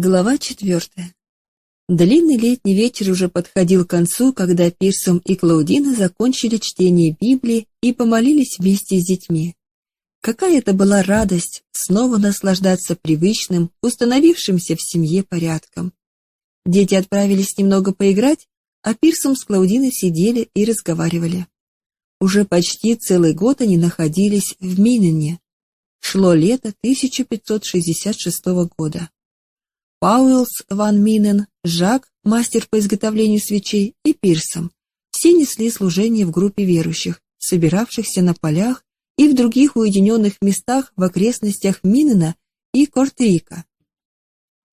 Глава четвертая. Длинный летний вечер уже подходил к концу, когда Пирсом и Клаудина закончили чтение Библии и помолились вместе с детьми. Какая это была радость снова наслаждаться привычным, установившимся в семье порядком. Дети отправились немного поиграть, а Пирсом с Клаудиной сидели и разговаривали. Уже почти целый год они находились в Минене. Шло лето 1566 года. Пауэлс Ван Минен, Жак, мастер по изготовлению свечей, и Пирсом. Все несли служение в группе верующих, собиравшихся на полях и в других уединенных местах в окрестностях Минена и Кортерика.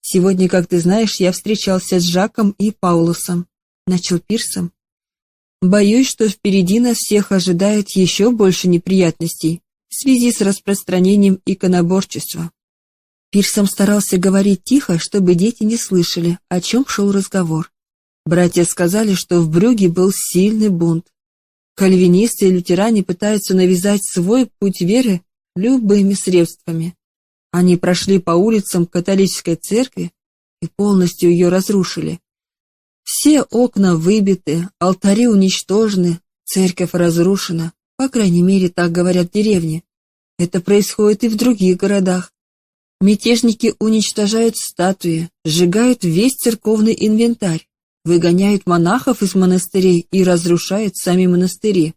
«Сегодня, как ты знаешь, я встречался с Жаком и Паулусом», — начал Пирсом. «Боюсь, что впереди нас всех ожидает еще больше неприятностей в связи с распространением иконоборчества. Пирсом старался говорить тихо, чтобы дети не слышали, о чем шел разговор. Братья сказали, что в Брюге был сильный бунт. Кальвинисты и лютеране пытаются навязать свой путь веры любыми средствами. Они прошли по улицам католической церкви и полностью ее разрушили. Все окна выбиты, алтари уничтожены, церковь разрушена, по крайней мере, так говорят в деревне. Это происходит и в других городах. Мятежники уничтожают статуи, сжигают весь церковный инвентарь, выгоняют монахов из монастырей и разрушают сами монастыри.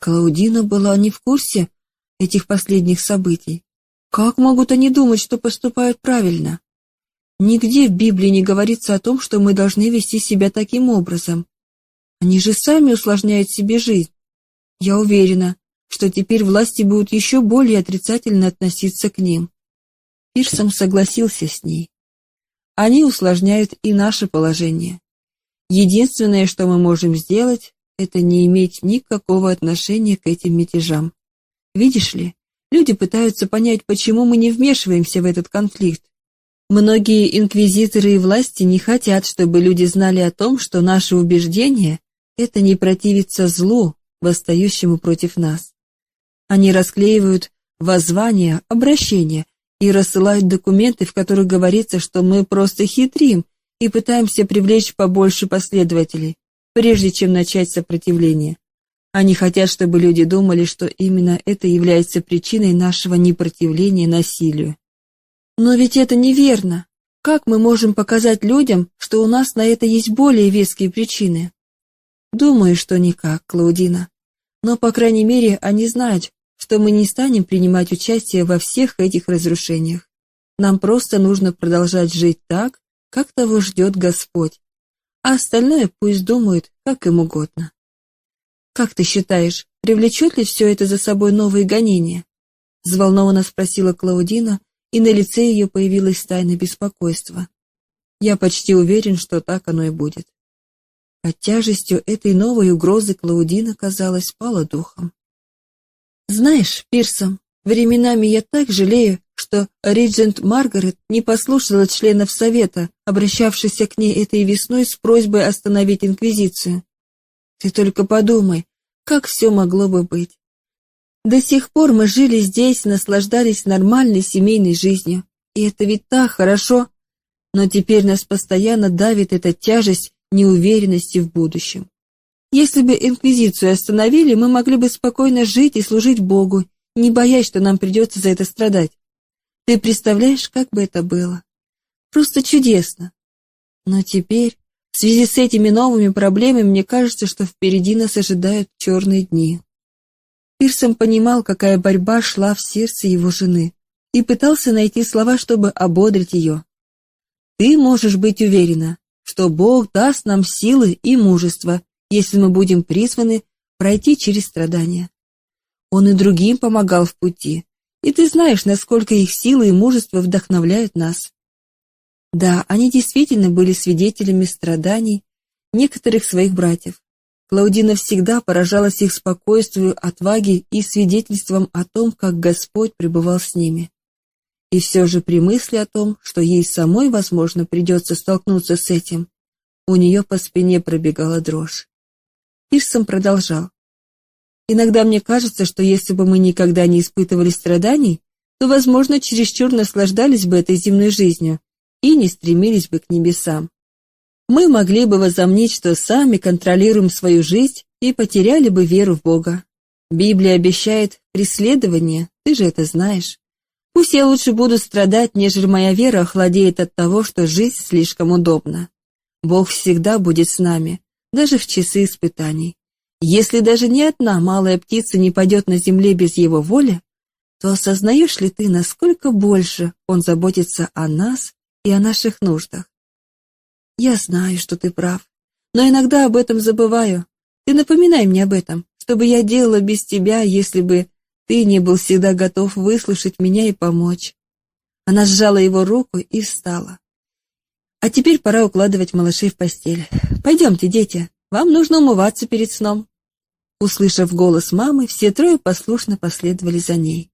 Клаудина была не в курсе этих последних событий. Как могут они думать, что поступают правильно? Нигде в Библии не говорится о том, что мы должны вести себя таким образом. Они же сами усложняют себе жизнь. Я уверена, что теперь власти будут еще более отрицательно относиться к ним. Пирсом согласился с ней. Они усложняют и наше положение. Единственное, что мы можем сделать, это не иметь никакого отношения к этим мятежам. Видишь ли, люди пытаются понять, почему мы не вмешиваемся в этот конфликт. Многие инквизиторы и власти не хотят, чтобы люди знали о том, что наше убеждение – это не противиться злу, восстающему против нас. Они расклеивают воззвания, обращения, и рассылают документы, в которых говорится, что мы просто хитрим и пытаемся привлечь побольше последователей, прежде чем начать сопротивление. Они хотят, чтобы люди думали, что именно это является причиной нашего непротивления насилию. Но ведь это неверно. Как мы можем показать людям, что у нас на это есть более веские причины? Думаю, что никак, Клаудина. Но, по крайней мере, они знают, что мы не станем принимать участие во всех этих разрушениях. Нам просто нужно продолжать жить так, как того ждет Господь, а остальное пусть думают, как им угодно. «Как ты считаешь, привлечет ли все это за собой новые гонения?» Взволнованно спросила Клаудина, и на лице ее появилось тайное беспокойство. «Я почти уверен, что так оно и будет». Под тяжестью этой новой угрозы Клаудина, казалось, пала духом. Знаешь, Пирсом, временами я так жалею, что Риджент Маргарет не послушала членов Совета, обращавшихся к ней этой весной с просьбой остановить Инквизицию. Ты только подумай, как все могло бы быть. До сих пор мы жили здесь, наслаждались нормальной семейной жизнью. И это ведь так хорошо. Но теперь нас постоянно давит эта тяжесть неуверенности в будущем. Если бы инквизицию остановили, мы могли бы спокойно жить и служить Богу, не боясь, что нам придется за это страдать. Ты представляешь, как бы это было? Просто чудесно. Но теперь, в связи с этими новыми проблемами, мне кажется, что впереди нас ожидают черные дни. Пирсом понимал, какая борьба шла в сердце его жены, и пытался найти слова, чтобы ободрить ее. Ты можешь быть уверена, что Бог даст нам силы и мужество, если мы будем призваны пройти через страдания. Он и другим помогал в пути, и ты знаешь, насколько их силы и мужество вдохновляют нас. Да, они действительно были свидетелями страданий некоторых своих братьев. Клаудина всегда поражалась их спокойствию, отваге и свидетельством о том, как Господь пребывал с ними. И все же при мысли о том, что ей самой, возможно, придется столкнуться с этим, у нее по спине пробегала дрожь. Пирсон продолжал. «Иногда мне кажется, что если бы мы никогда не испытывали страданий, то, возможно, чересчур наслаждались бы этой земной жизнью и не стремились бы к небесам. Мы могли бы возомнить, что сами контролируем свою жизнь и потеряли бы веру в Бога. Библия обещает преследование, ты же это знаешь. Пусть я лучше буду страдать, нежели моя вера охладеет от того, что жизнь слишком удобна. Бог всегда будет с нами, даже в часы испытаний. Если даже ни одна малая птица не падет на земле без его воли, то осознаешь ли ты, насколько больше он заботится о нас и о наших нуждах? Я знаю, что ты прав, но иногда об этом забываю. Ты напоминай мне об этом, что бы я делала без тебя, если бы ты не был всегда готов выслушать меня и помочь. Она сжала его руку и встала. А теперь пора укладывать малышей в постель. Пойдемте, дети, вам нужно умываться перед сном. Услышав голос мамы, все трое послушно последовали за ней.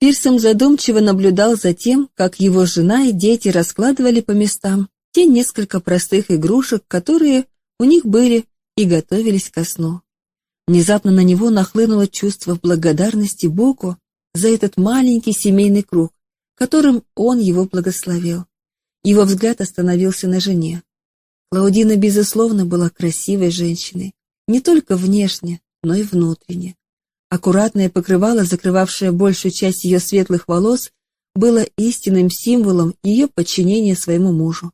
Пирсом задумчиво наблюдал за тем, как его жена и дети раскладывали по местам те несколько простых игрушек, которые у них были и готовились ко сну. Внезапно на него нахлынуло чувство благодарности Богу за этот маленький семейный круг, которым он его благословил. Его взгляд остановился на жене. Клаудина, безусловно, была красивой женщиной, не только внешне, но и внутренне. Аккуратное покрывало, закрывавшее большую часть ее светлых волос, было истинным символом ее подчинения своему мужу.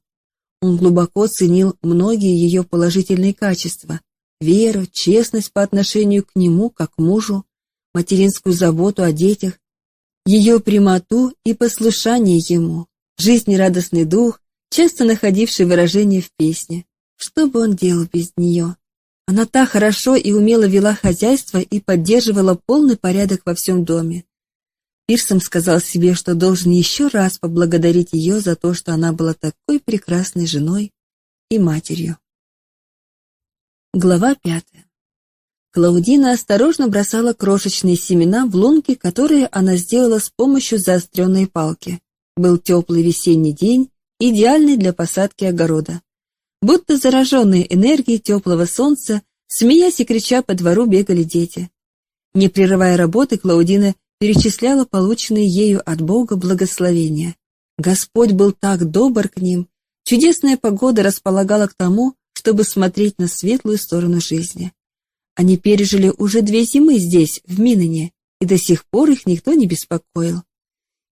Он глубоко ценил многие ее положительные качества – веру, честность по отношению к нему, как к мужу, материнскую заботу о детях, ее прямоту и послушание ему, жизнерадостный дух, часто находивший выражение в песне. Что бы он делал без нее? Она так хорошо и умело вела хозяйство и поддерживала полный порядок во всем доме. Пирсом сказал себе, что должен еще раз поблагодарить ее за то, что она была такой прекрасной женой и матерью. Глава пятая. Клаудина осторожно бросала крошечные семена в лунки, которые она сделала с помощью заостренной палки. Был теплый весенний день, идеальный для посадки огорода. Будто зараженные энергией теплого солнца, смеясь и крича по двору бегали дети. Не прерывая работы, Клаудина перечисляла полученные ею от Бога благословения. Господь был так добр к ним, чудесная погода располагала к тому, чтобы смотреть на светлую сторону жизни. Они пережили уже две зимы здесь, в Миноне, и до сих пор их никто не беспокоил.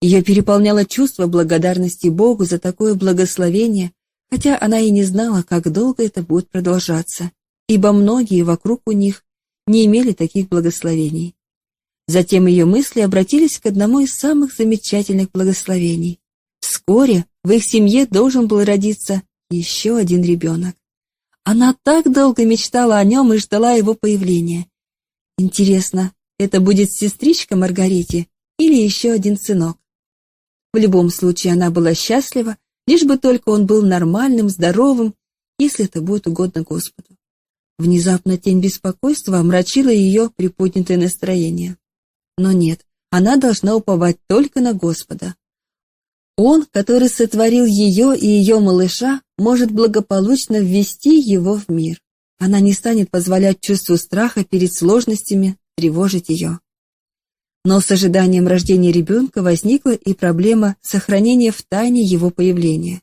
Ее переполняло чувство благодарности Богу за такое благословение, хотя она и не знала, как долго это будет продолжаться, ибо многие вокруг у них не имели таких благословений. Затем ее мысли обратились к одному из самых замечательных благословений. Вскоре в их семье должен был родиться еще один ребенок. Она так долго мечтала о нем и ждала его появления. Интересно, это будет сестричка Маргарите или еще один сынок? В любом случае она была счастлива лишь бы только он был нормальным, здоровым, если это будет угодно Господу. Внезапно тень беспокойства омрачила ее приподнятое настроение. Но нет, она должна уповать только на Господа. Он, который сотворил ее и ее малыша, может благополучно ввести его в мир. Она не станет позволять чувству страха перед сложностями тревожить ее. Но с ожиданием рождения ребенка возникла и проблема сохранения в тайне его появления.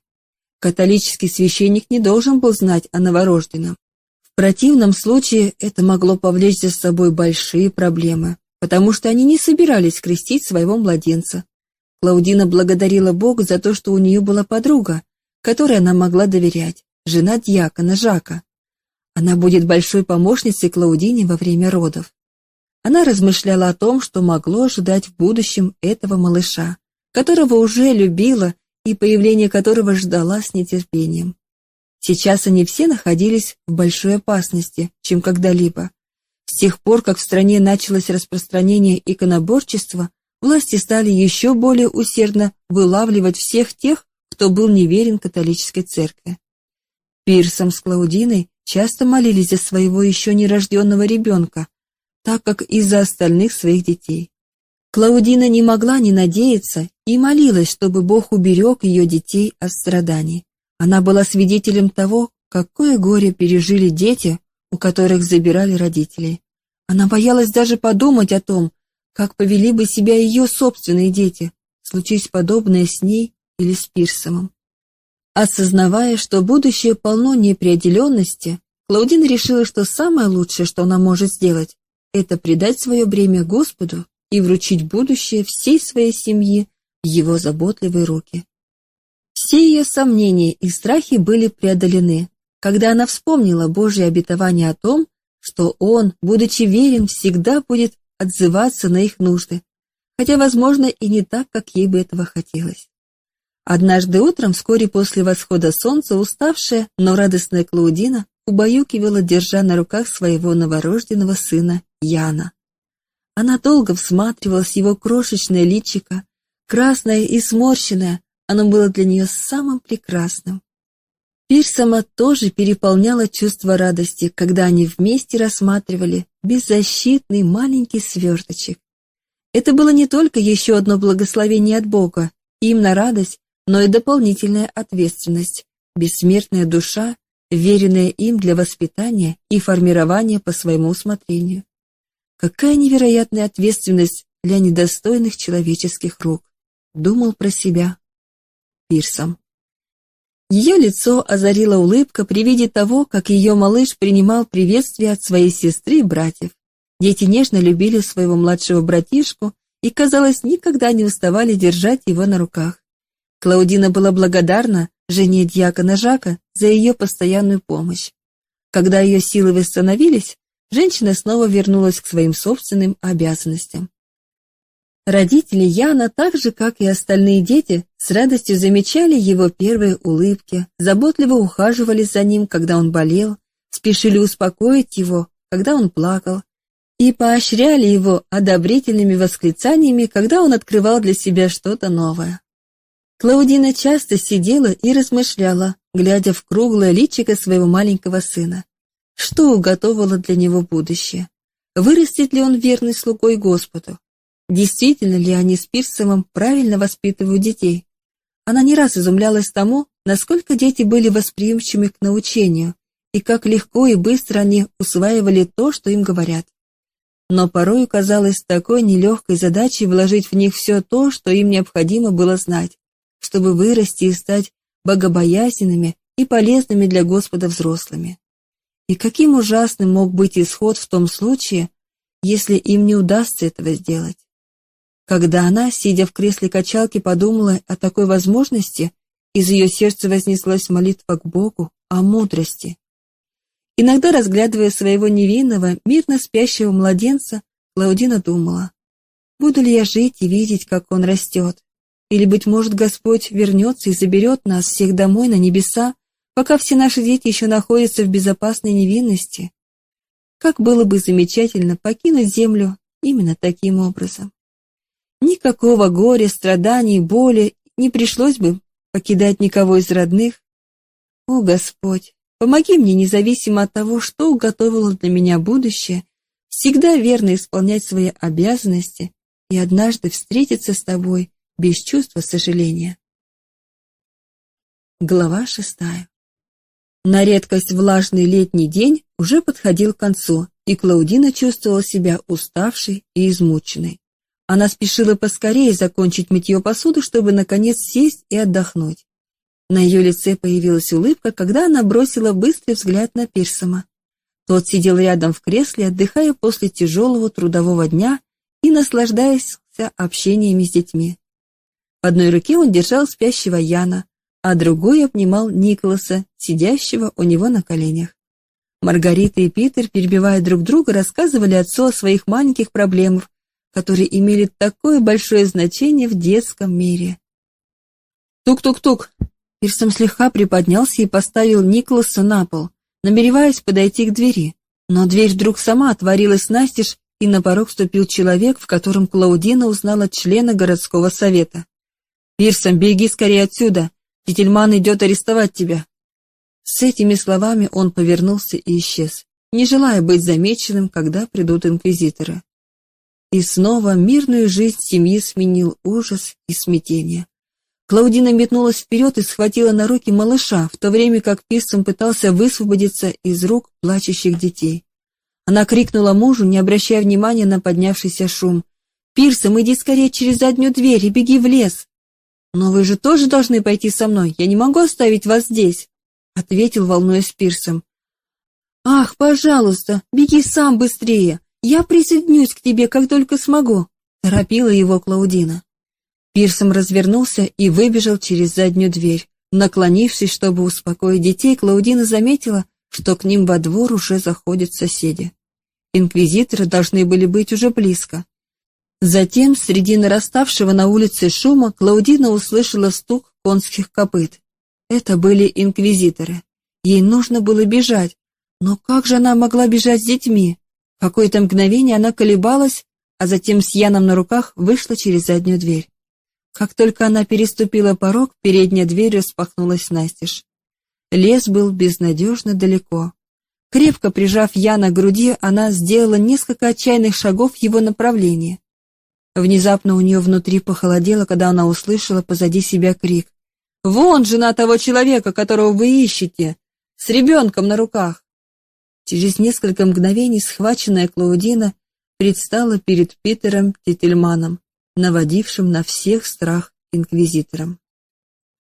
Католический священник не должен был знать о новорожденном. В противном случае это могло повлечь за собой большие проблемы, потому что они не собирались крестить своего младенца. Клаудина благодарила Бога за то, что у нее была подруга, которой она могла доверять, жена дьякона Жака. Она будет большой помощницей Клаудине во время родов. Она размышляла о том, что могло ожидать в будущем этого малыша, которого уже любила и появление которого ждала с нетерпением. Сейчас они все находились в большой опасности, чем когда-либо. С тех пор, как в стране началось распространение иконоборчества, власти стали еще более усердно вылавливать всех тех, кто был неверен католической церкви. Пирсом с Клаудиной часто молились за своего еще нерожденного ребенка, так как из-за остальных своих детей. Клаудина не могла не надеяться и молилась, чтобы Бог уберег ее детей от страданий. Она была свидетелем того, какое горе пережили дети, у которых забирали родителей. Она боялась даже подумать о том, как повели бы себя ее собственные дети, случись подобное с ней или с Пирсомом. Осознавая, что будущее полно неопределенности, Клаудина решила, что самое лучшее, что она может сделать, это предать свое бремя Господу и вручить будущее всей своей семьи в его заботливые руки. Все ее сомнения и страхи были преодолены, когда она вспомнила Божье обетование о том, что Он, будучи верен, всегда будет отзываться на их нужды, хотя, возможно, и не так, как ей бы этого хотелось. Однажды утром, вскоре после восхода солнца, уставшая, но радостная Клаудина убаюкивала, держа на руках своего новорожденного сына Яна. Она долго всматривалась в его крошечное личико, красное и сморщенное, оно было для нее самым прекрасным. Пирсома тоже переполняло чувство радости, когда они вместе рассматривали беззащитный маленький сверточек. Это было не только еще одно благословение от Бога, им на радость, но и дополнительная ответственность, бессмертная душа, веренная им для воспитания и формирования по своему усмотрению. Какая невероятная ответственность для недостойных человеческих рук, думал про себя Пирсом. Ее лицо озарила улыбка при виде того, как ее малыш принимал приветствие от своей сестры и братьев. Дети нежно любили своего младшего братишку и, казалось, никогда не уставали держать его на руках. Клаудина была благодарна жене дьякона Жака за ее постоянную помощь. Когда ее силы восстановились, женщина снова вернулась к своим собственным обязанностям. Родители Яна, так же, как и остальные дети, с радостью замечали его первые улыбки, заботливо ухаживали за ним, когда он болел, спешили успокоить его, когда он плакал, и поощряли его одобрительными восклицаниями, когда он открывал для себя что-то новое. Клаудина часто сидела и размышляла, глядя в круглое личико своего маленького сына. Что уготовало для него будущее? Вырастет ли он верный слугой Господу? Действительно ли они с Пирсомом правильно воспитывают детей? Она не раз изумлялась тому, насколько дети были восприимчивы к научению и как легко и быстро они усваивали то, что им говорят. Но порой казалось такой нелегкой задачей вложить в них все то, что им необходимо было знать, чтобы вырасти и стать богобоязненными и полезными для Господа взрослыми. И каким ужасным мог быть исход в том случае, если им не удастся этого сделать. Когда она, сидя в кресле качалки, подумала о такой возможности, из ее сердца вознеслась молитва к Богу о мудрости. Иногда, разглядывая своего невинного, мирно спящего младенца, Клаудина думала, буду ли я жить и видеть, как он растет? Или, быть может, Господь вернется и заберет нас всех домой на небеса, пока все наши дети еще находятся в безопасной невинности? Как было бы замечательно покинуть землю именно таким образом. Никакого горя, страданий, боли не пришлось бы покидать никого из родных. О, Господь, помоги мне, независимо от того, что уготовило для меня будущее, всегда верно исполнять свои обязанности и однажды встретиться с тобой без чувства сожаления. Глава шестая. На редкость влажный летний день уже подходил к концу, и Клаудина чувствовала себя уставшей и измученной. Она спешила поскорее закончить мытье посуды, чтобы, наконец, сесть и отдохнуть. На ее лице появилась улыбка, когда она бросила быстрый взгляд на Пирсома. Тот сидел рядом в кресле, отдыхая после тяжелого трудового дня и наслаждаясь общениями с детьми. Одной руке он держал спящего Яна, а другой обнимал Николаса, сидящего у него на коленях. Маргарита и Питер, перебивая друг друга, рассказывали отцу о своих маленьких проблемах, которые имели такое большое значение в детском мире. Тук-тук-тук. Пирсом слегка приподнялся и поставил Николаса на пол, намереваясь подойти к двери. Но дверь вдруг сама отворилась настежь, и на порог вступил человек, в котором Клаудина узнала члена городского совета. «Пирсом, беги скорее отсюда! Тительман идет арестовать тебя!» С этими словами он повернулся и исчез, не желая быть замеченным, когда придут инквизиторы. И снова мирную жизнь семьи сменил ужас и смятение. Клаудина метнулась вперед и схватила на руки малыша, в то время как Пирсон пытался высвободиться из рук плачущих детей. Она крикнула мужу, не обращая внимания на поднявшийся шум. «Пирсом, иди скорее через заднюю дверь и беги в лес!» «Но вы же тоже должны пойти со мной, я не могу оставить вас здесь», ответил, волнуясь Пирсом. «Ах, пожалуйста, беги сам быстрее, я присоединюсь к тебе, как только смогу», торопила его Клаудина. Пирсом развернулся и выбежал через заднюю дверь. Наклонившись, чтобы успокоить детей, Клаудина заметила, что к ним во двор уже заходят соседи. Инквизиторы должны были быть уже близко. Затем, среди нараставшего на улице шума, Клаудина услышала стук конских копыт. Это были инквизиторы. Ей нужно было бежать. Но как же она могла бежать с детьми? Какое-то мгновение она колебалась, а затем с Яном на руках вышла через заднюю дверь. Как только она переступила порог, передняя дверь распахнулась настежь. Лес был безнадежно далеко. Крепко прижав Яна к груди, она сделала несколько отчаянных шагов в его направлении. Внезапно у нее внутри похолодело, когда она услышала позади себя крик. «Вон жена того человека, которого вы ищете! С ребенком на руках!» Через несколько мгновений схваченная Клаудина предстала перед Питером Тительманом, наводившим на всех страх инквизитором.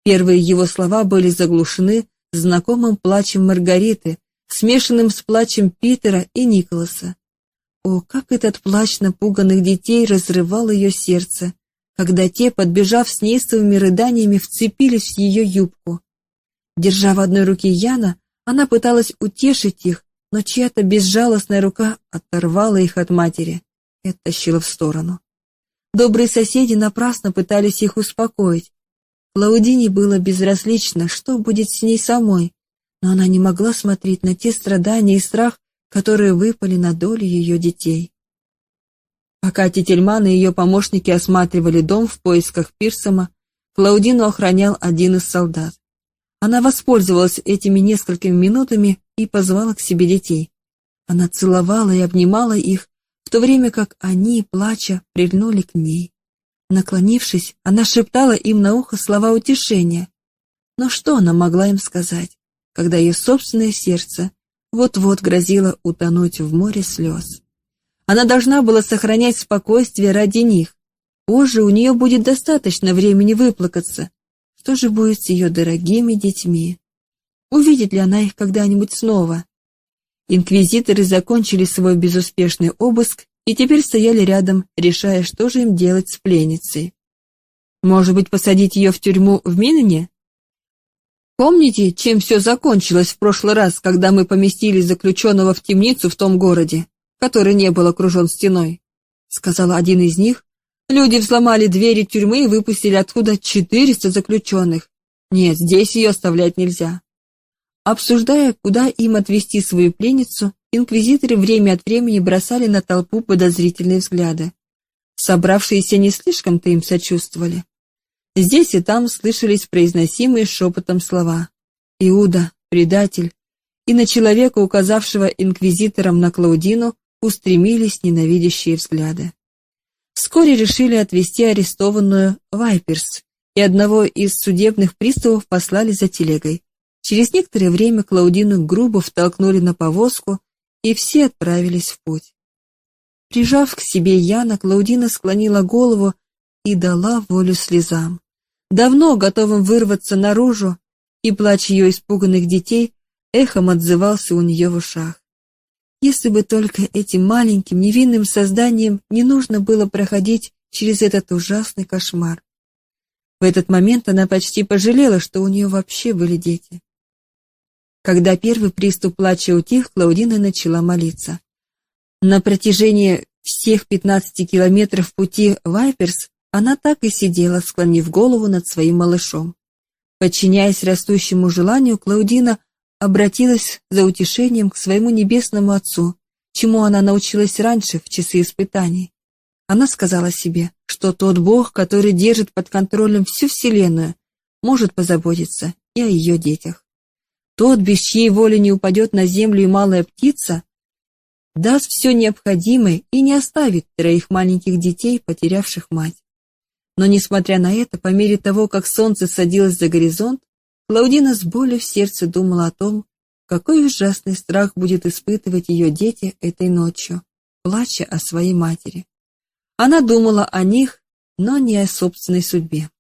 Первые его слова были заглушены знакомым плачем Маргариты, смешанным с плачем Питера и Николаса. О, как этот плач напуганных детей разрывал ее сердце, когда те, подбежав с неистовыми рыданиями, вцепились в ее юбку. Держа в одной руке Яна, она пыталась утешить их, но чья-то безжалостная рука оторвала их от матери и оттащила в сторону. Добрые соседи напрасно пытались их успокоить. Клаудине было безразлично, что будет с ней самой, но она не могла смотреть на те страдания и страх, которые выпали на долю ее детей. Пока Тительман и ее помощники осматривали дом в поисках Пирсома, Клаудину охранял один из солдат. Она воспользовалась этими несколькими минутами и позвала к себе детей. Она целовала и обнимала их, в то время как они, плача, прильнули к ней. Наклонившись, она шептала им на ухо слова утешения. Но что она могла им сказать, когда ее собственное сердце вот-вот грозила утонуть в море слез. Она должна была сохранять спокойствие ради них. Позже у нее будет достаточно времени выплакаться. Что же будет с ее дорогими детьми? Увидит ли она их когда-нибудь снова? Инквизиторы закончили свой безуспешный обыск и теперь стояли рядом, решая, что же им делать с пленницей. Может быть, посадить ее в тюрьму в Минане? Помните, чем все закончилось в прошлый раз, когда мы поместили заключенного в темницу в том городе, который не был окружен стеной? Сказал один из них. Люди взломали двери тюрьмы и выпустили оттуда 400 заключенных. Нет, здесь ее оставлять нельзя. Обсуждая, куда им отвезти свою пленницу, инквизиторы время от времени бросали на толпу подозрительные взгляды. Собравшиеся не слишком-то им сочувствовали. Здесь и там слышались произносимые шепотом слова. Иуда, предатель, и на человека, указавшего инквизитором на Клаудину, устремились ненавидящие взгляды. Вскоре решили отвезти арестованную Вайперс, и одного из судебных приставов послали за телегой. Через некоторое время Клаудину грубо втолкнули на повозку, и все отправились в путь. Прижав к себе Яна, Клаудина склонила голову и дала волю слезам. Давно готовым вырваться наружу, и плач ее испуганных детей эхом отзывался у нее в ушах. Если бы только этим маленьким невинным созданием не нужно было проходить через этот ужасный кошмар. В этот момент она почти пожалела, что у нее вообще были дети. Когда первый приступ плача утих, Клаудина начала молиться. На протяжении всех 15 километров пути Вайперс она так и сидела, склонив голову над своим малышом. Подчиняясь растущему желанию, Клаудина обратилась за утешением к своему небесному отцу, чему она научилась раньше в часы испытаний. Она сказала себе, что тот Бог, который держит под контролем всю Вселенную, может позаботиться и о ее детях. Тот, без чьей воли не упадет на землю и малая птица, даст все необходимое и не оставит троих маленьких детей, потерявших мать. Но, несмотря на это, по мере того, как солнце садилось за горизонт, Клаудина с болью в сердце думала о том, какой ужасный страх будет испытывать ее дети этой ночью, плача о своей матери. Она думала о них, но не о собственной судьбе.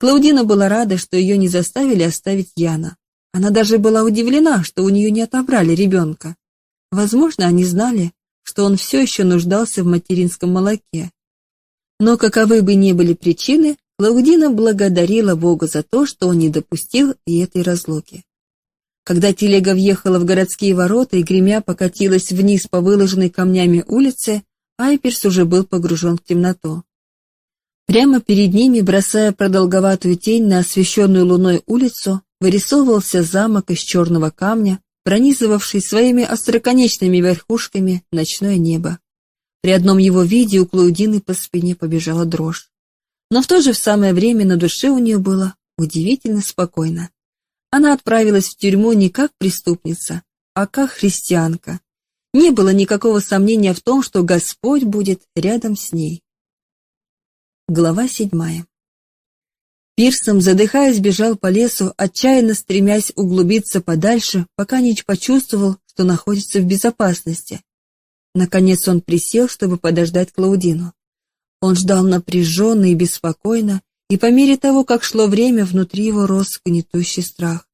Клаудина была рада, что ее не заставили оставить Яна. Она даже была удивлена, что у нее не отобрали ребенка. Возможно, они знали, что он все еще нуждался в материнском молоке. Но каковы бы ни были причины, Клаудина благодарила Бога за то, что он не допустил и этой разлуки. Когда телега въехала в городские ворота и гремя покатилась вниз по выложенной камнями улице, Айперс уже был погружен в темноту. Прямо перед ними, бросая продолговатую тень на освещенную луной улицу, вырисовывался замок из черного камня, пронизывавший своими остроконечными верхушками ночное небо. При одном его виде у Клаудины по спине побежала дрожь. Но в то же самое время на душе у нее было удивительно спокойно. Она отправилась в тюрьму не как преступница, а как христианка. Не было никакого сомнения в том, что Господь будет рядом с ней. Глава седьмая Пирсом, задыхаясь, бежал по лесу, отчаянно стремясь углубиться подальше, пока не почувствовал, что находится в безопасности. Наконец он присел, чтобы подождать Клаудину. Он ждал напряженно и беспокойно, и по мере того, как шло время, внутри его рос гнетущий страх.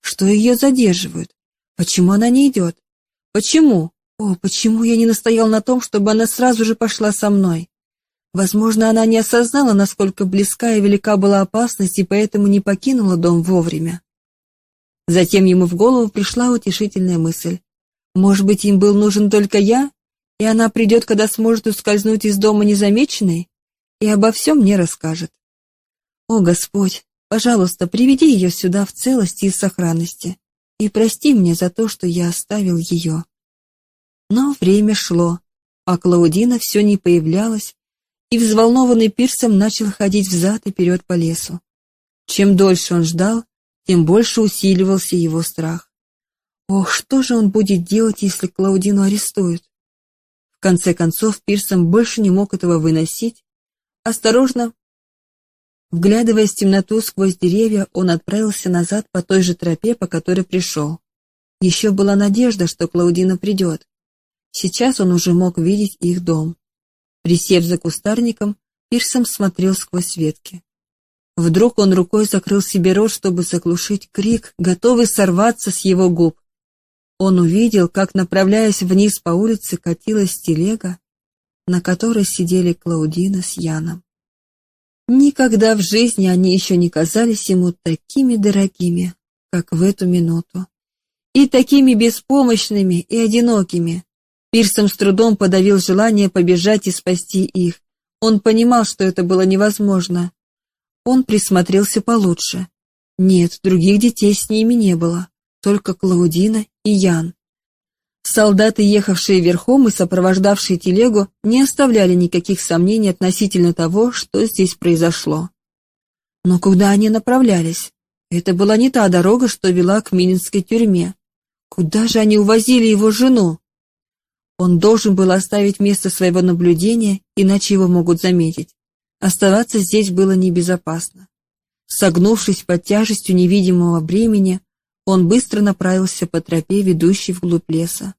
Что ее задерживают? Почему она не идет? Почему? О, почему я не настоял на том, чтобы она сразу же пошла со мной? Возможно, она не осознала, насколько близка и велика была опасность, и поэтому не покинула дом вовремя. Затем ему в голову пришла утешительная мысль. Может быть, им был нужен только я, и она придет, когда сможет ускользнуть из дома незамеченной, и обо всем мне расскажет. О, Господь, пожалуйста, приведи ее сюда в целости и сохранности, и прости мне за то, что я оставил ее. Но время шло, а Клаудина все не появлялась, и взволнованный Пирсом начал ходить взад и вперед по лесу. Чем дольше он ждал, тем больше усиливался его страх. Ох, что же он будет делать, если Клаудину арестуют? В конце концов, Пирсом больше не мог этого выносить. Осторожно, вглядываясь в темноту сквозь деревья, он отправился назад по той же тропе, по которой пришел. Еще была надежда, что Клаудина придет. Сейчас он уже мог видеть их дом. Присев за кустарником, Пирсом смотрел сквозь ветки. Вдруг он рукой закрыл себе рот, чтобы заглушить крик, готовый сорваться с его губ. Он увидел, как, направляясь вниз по улице, катилась телега, на которой сидели Клаудина с Яном. Никогда в жизни они еще не казались ему такими дорогими, как в эту минуту, и такими беспомощными и одинокими. Пирсом с трудом подавил желание побежать и спасти их. Он понимал, что это было невозможно. Он присмотрелся получше. Нет, других детей с ними не было, только Клаудина и Ян. Солдаты, ехавшие верхом и сопровождавшие телегу, не оставляли никаких сомнений относительно того, что здесь произошло. Но куда они направлялись? Это была не та дорога, что вела к Мининской тюрьме. Куда же они увозили его жену? Он должен был оставить место своего наблюдения, иначе его могут заметить. Оставаться здесь было небезопасно. Согнувшись под тяжестью невидимого бремени, он быстро направился по тропе, ведущей вглубь леса.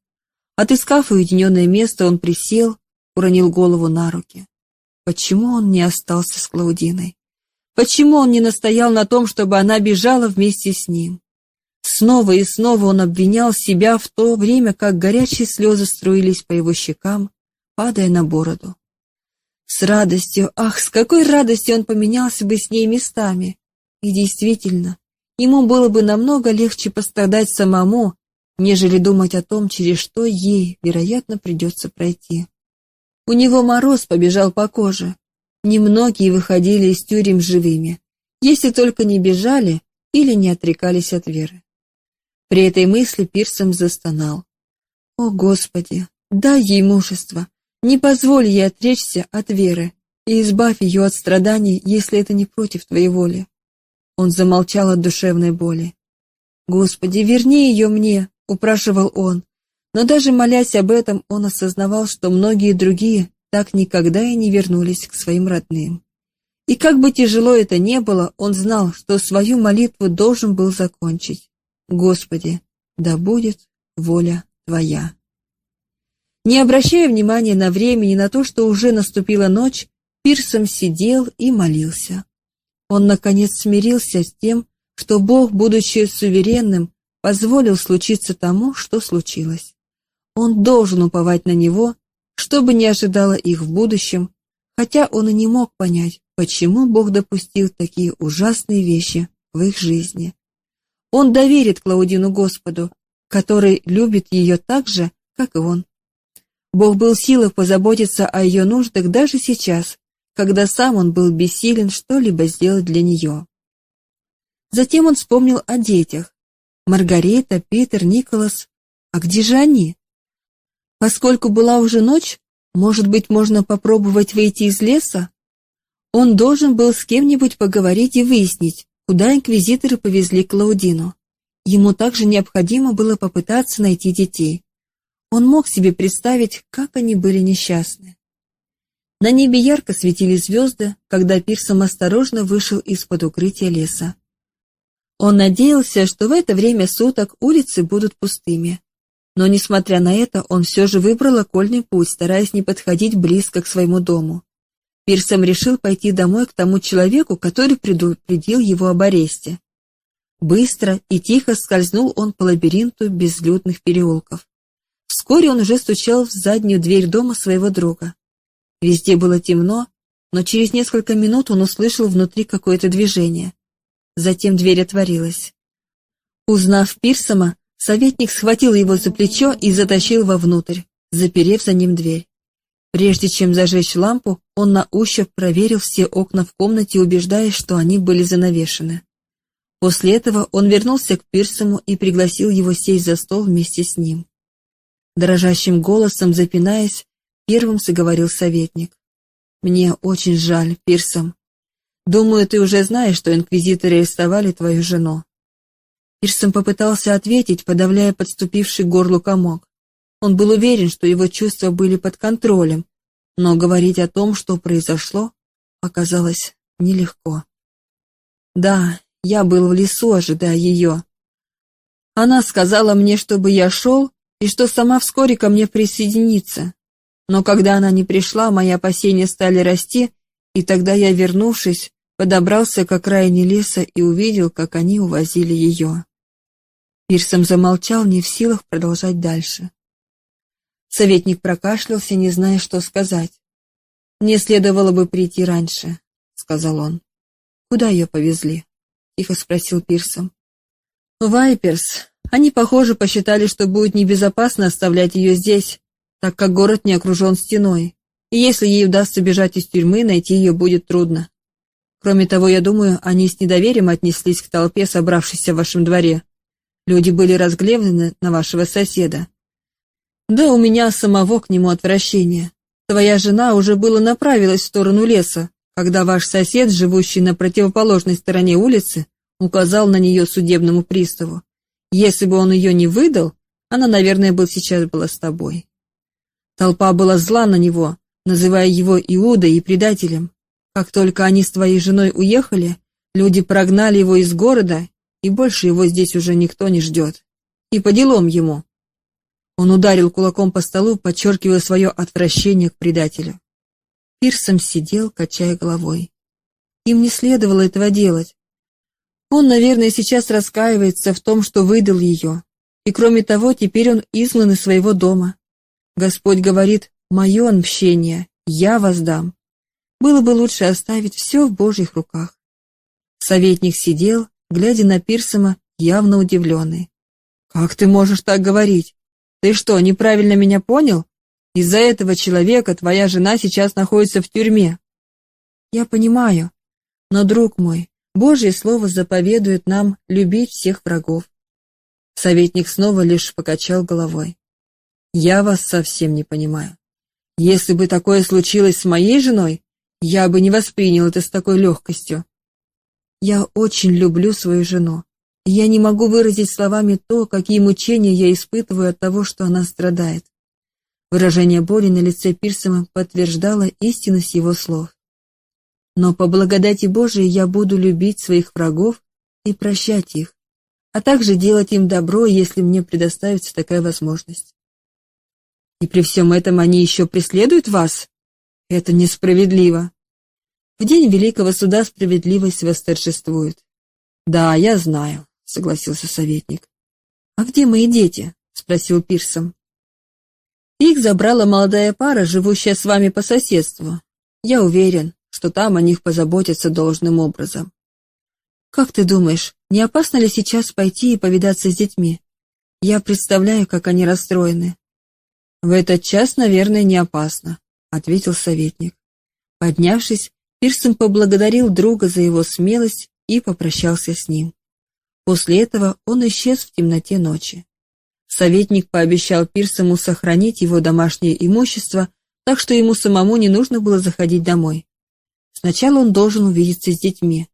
Отыскав уединенное место, он присел, уронил голову на руки. Почему он не остался с Клаудиной? Почему он не настоял на том, чтобы она бежала вместе с ним? Снова и снова он обвинял себя в то время, как горячие слезы струились по его щекам, падая на бороду. С радостью, ах, с какой радостью он поменялся бы с ней местами. И действительно, ему было бы намного легче пострадать самому, нежели думать о том, через что ей, вероятно, придется пройти. У него мороз побежал по коже. Немногие выходили из тюрем живыми, если только не бежали или не отрекались от веры. При этой мысли Пирсом застонал. «О, Господи, дай ей мужество, не позволь ей отречься от веры и избавь ее от страданий, если это не против Твоей воли». Он замолчал от душевной боли. «Господи, верни ее мне!» — упрашивал он. Но даже молясь об этом, он осознавал, что многие другие так никогда и не вернулись к своим родным. И как бы тяжело это не было, он знал, что свою молитву должен был закончить. Господи, да будет воля Твоя. Не обращая внимания на время и на то, что уже наступила ночь, Пирсом сидел и молился. Он, наконец, смирился с тем, что Бог, будучи суверенным, позволил случиться тому, что случилось. Он должен уповать на Него, что бы ни ожидало их в будущем, хотя он и не мог понять, почему Бог допустил такие ужасные вещи в их жизни. Он доверит Клаудину Господу, который любит ее так же, как и он. Бог был в позаботиться о ее нуждах даже сейчас, когда сам он был бессилен что-либо сделать для нее. Затем он вспомнил о детях. Маргарита, Питер, Николас. А где же они? Поскольку была уже ночь, может быть, можно попробовать выйти из леса? Он должен был с кем-нибудь поговорить и выяснить, куда инквизиторы повезли Клаудину. Ему также необходимо было попытаться найти детей. Он мог себе представить, как они были несчастны. На небе ярко светили звезды, когда Пирсом осторожно вышел из-под укрытия леса. Он надеялся, что в это время суток улицы будут пустыми. Но, несмотря на это, он все же выбрал окольный путь, стараясь не подходить близко к своему дому. Пирсом решил пойти домой к тому человеку, который предупредил его об аресте. Быстро и тихо скользнул он по лабиринту безлюдных переулков. Вскоре он уже стучал в заднюю дверь дома своего друга. Везде было темно, но через несколько минут он услышал внутри какое-то движение. Затем дверь отворилась. Узнав Пирсома, советник схватил его за плечо и затащил вовнутрь, заперев за ним дверь. Прежде чем зажечь лампу, он на ощупь проверил все окна в комнате, убеждаясь, что они были занавешены. После этого он вернулся к Пирсому и пригласил его сесть за стол вместе с ним. Дрожащим голосом, запинаясь, первым заговорил советник. «Мне очень жаль, Пирсом. Думаю, ты уже знаешь, что инквизиторы арестовали твою жену». Пирсом попытался ответить, подавляя подступивший к горлу комок. Он был уверен, что его чувства были под контролем, но говорить о том, что произошло, оказалось нелегко. Да, я был в лесу, ожидая ее. Она сказала мне, чтобы я шел, и что сама вскоре ко мне присоединится. Но когда она не пришла, мои опасения стали расти, и тогда я, вернувшись, подобрался к окраине леса и увидел, как они увозили ее. Пирсом замолчал, не в силах продолжать дальше. Советник прокашлялся, не зная, что сказать. «Мне следовало бы прийти раньше», — сказал он. «Куда ее повезли?» — тихо спросил Пирсом. «Вайперс. Они, похоже, посчитали, что будет небезопасно оставлять ее здесь, так как город не окружен стеной, и если ей удастся бежать из тюрьмы, найти ее будет трудно. Кроме того, я думаю, они с недоверием отнеслись к толпе, собравшейся в вашем дворе. Люди были разгневаны на вашего соседа, да у меня самого к нему отвращение. Твоя жена уже было направилась в сторону леса, когда ваш сосед, живущий на противоположной стороне улицы, указал на нее судебному приставу. Если бы он ее не выдал, она, наверное, бы сейчас была с тобой. Толпа была зла на него, называя его Иудой и предателем. Как только они с твоей женой уехали, люди прогнали его из города, и больше его здесь уже никто не ждет. И по делам ему. Он ударил кулаком по столу, подчеркивая свое отвращение к предателю. Пирсом сидел, качая головой. Им не следовало этого делать. Он, наверное, сейчас раскаивается в том, что выдал ее. И кроме того, теперь он изгнан из своего дома. Господь говорит, мое мщение, я воздам. Было бы лучше оставить все в Божьих руках. Советник сидел, глядя на Пирсома, явно удивленный. «Как ты можешь так говорить? Ты что, неправильно меня понял? Из-за этого человека твоя жена сейчас находится в тюрьме. Я понимаю, но, друг мой, Божье слово заповедует нам любить всех врагов. Советник снова лишь покачал головой. Я вас совсем не понимаю. Если бы такое случилось с моей женой, я бы не воспринял это с такой легкостью. Я очень люблю свою жену. Я не могу выразить словами то, какие мучения я испытываю от того, что она страдает. Выражение боли на лице Пирсома подтверждало истинность его слов. Но по благодати Божией я буду любить своих врагов и прощать их, а также делать им добро, если мне предоставится такая возможность. И при всем этом они еще преследуют вас? Это несправедливо. В день Великого Суда справедливость восторжествует. Да, я знаю, согласился советник. А где мои дети? спросил Пирсом. Их забрала молодая пара, живущая с вами по соседству. Я уверен, что там о них позаботятся должным образом. Как ты думаешь, не опасно ли сейчас пойти и повидаться с детьми? Я представляю, как они расстроены. В этот час, наверное, не опасно, ответил советник. Поднявшись, Пирсон поблагодарил друга за его смелость и попрощался с ним. После этого он исчез в темноте ночи. Советник пообещал Пирсому сохранить его домашнее имущество, так что ему самому не нужно было заходить домой. Сначала он должен увидеться с детьми,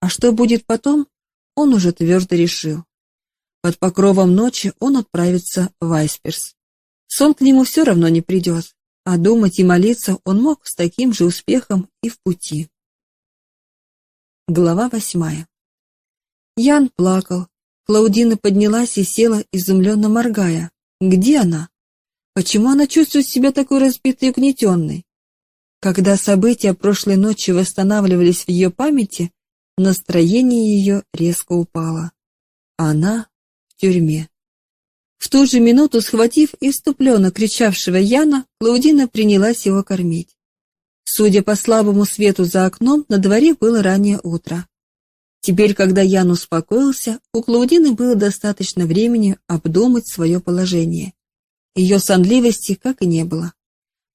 а что будет потом, он уже твердо решил. Под покровом ночи он отправится в Айсперс. Сон к нему все равно не придет, а думать и молиться он мог с таким же успехом и в пути. Глава восьмая. Ян плакал. Клаудина поднялась и села, изумленно моргая. Где она? Почему она чувствует себя такой разбитой и угнетенной? Когда события прошлой ночи восстанавливались в ее памяти, настроение ее резко упало. Она в тюрьме. В ту же минуту, схватив иступленно кричавшего Яна, Клаудина принялась его кормить. Судя по слабому свету за окном, на дворе было раннее утро. Теперь, когда Ян успокоился, у Клаудины было достаточно времени обдумать свое положение. Ее сонливости как и не было.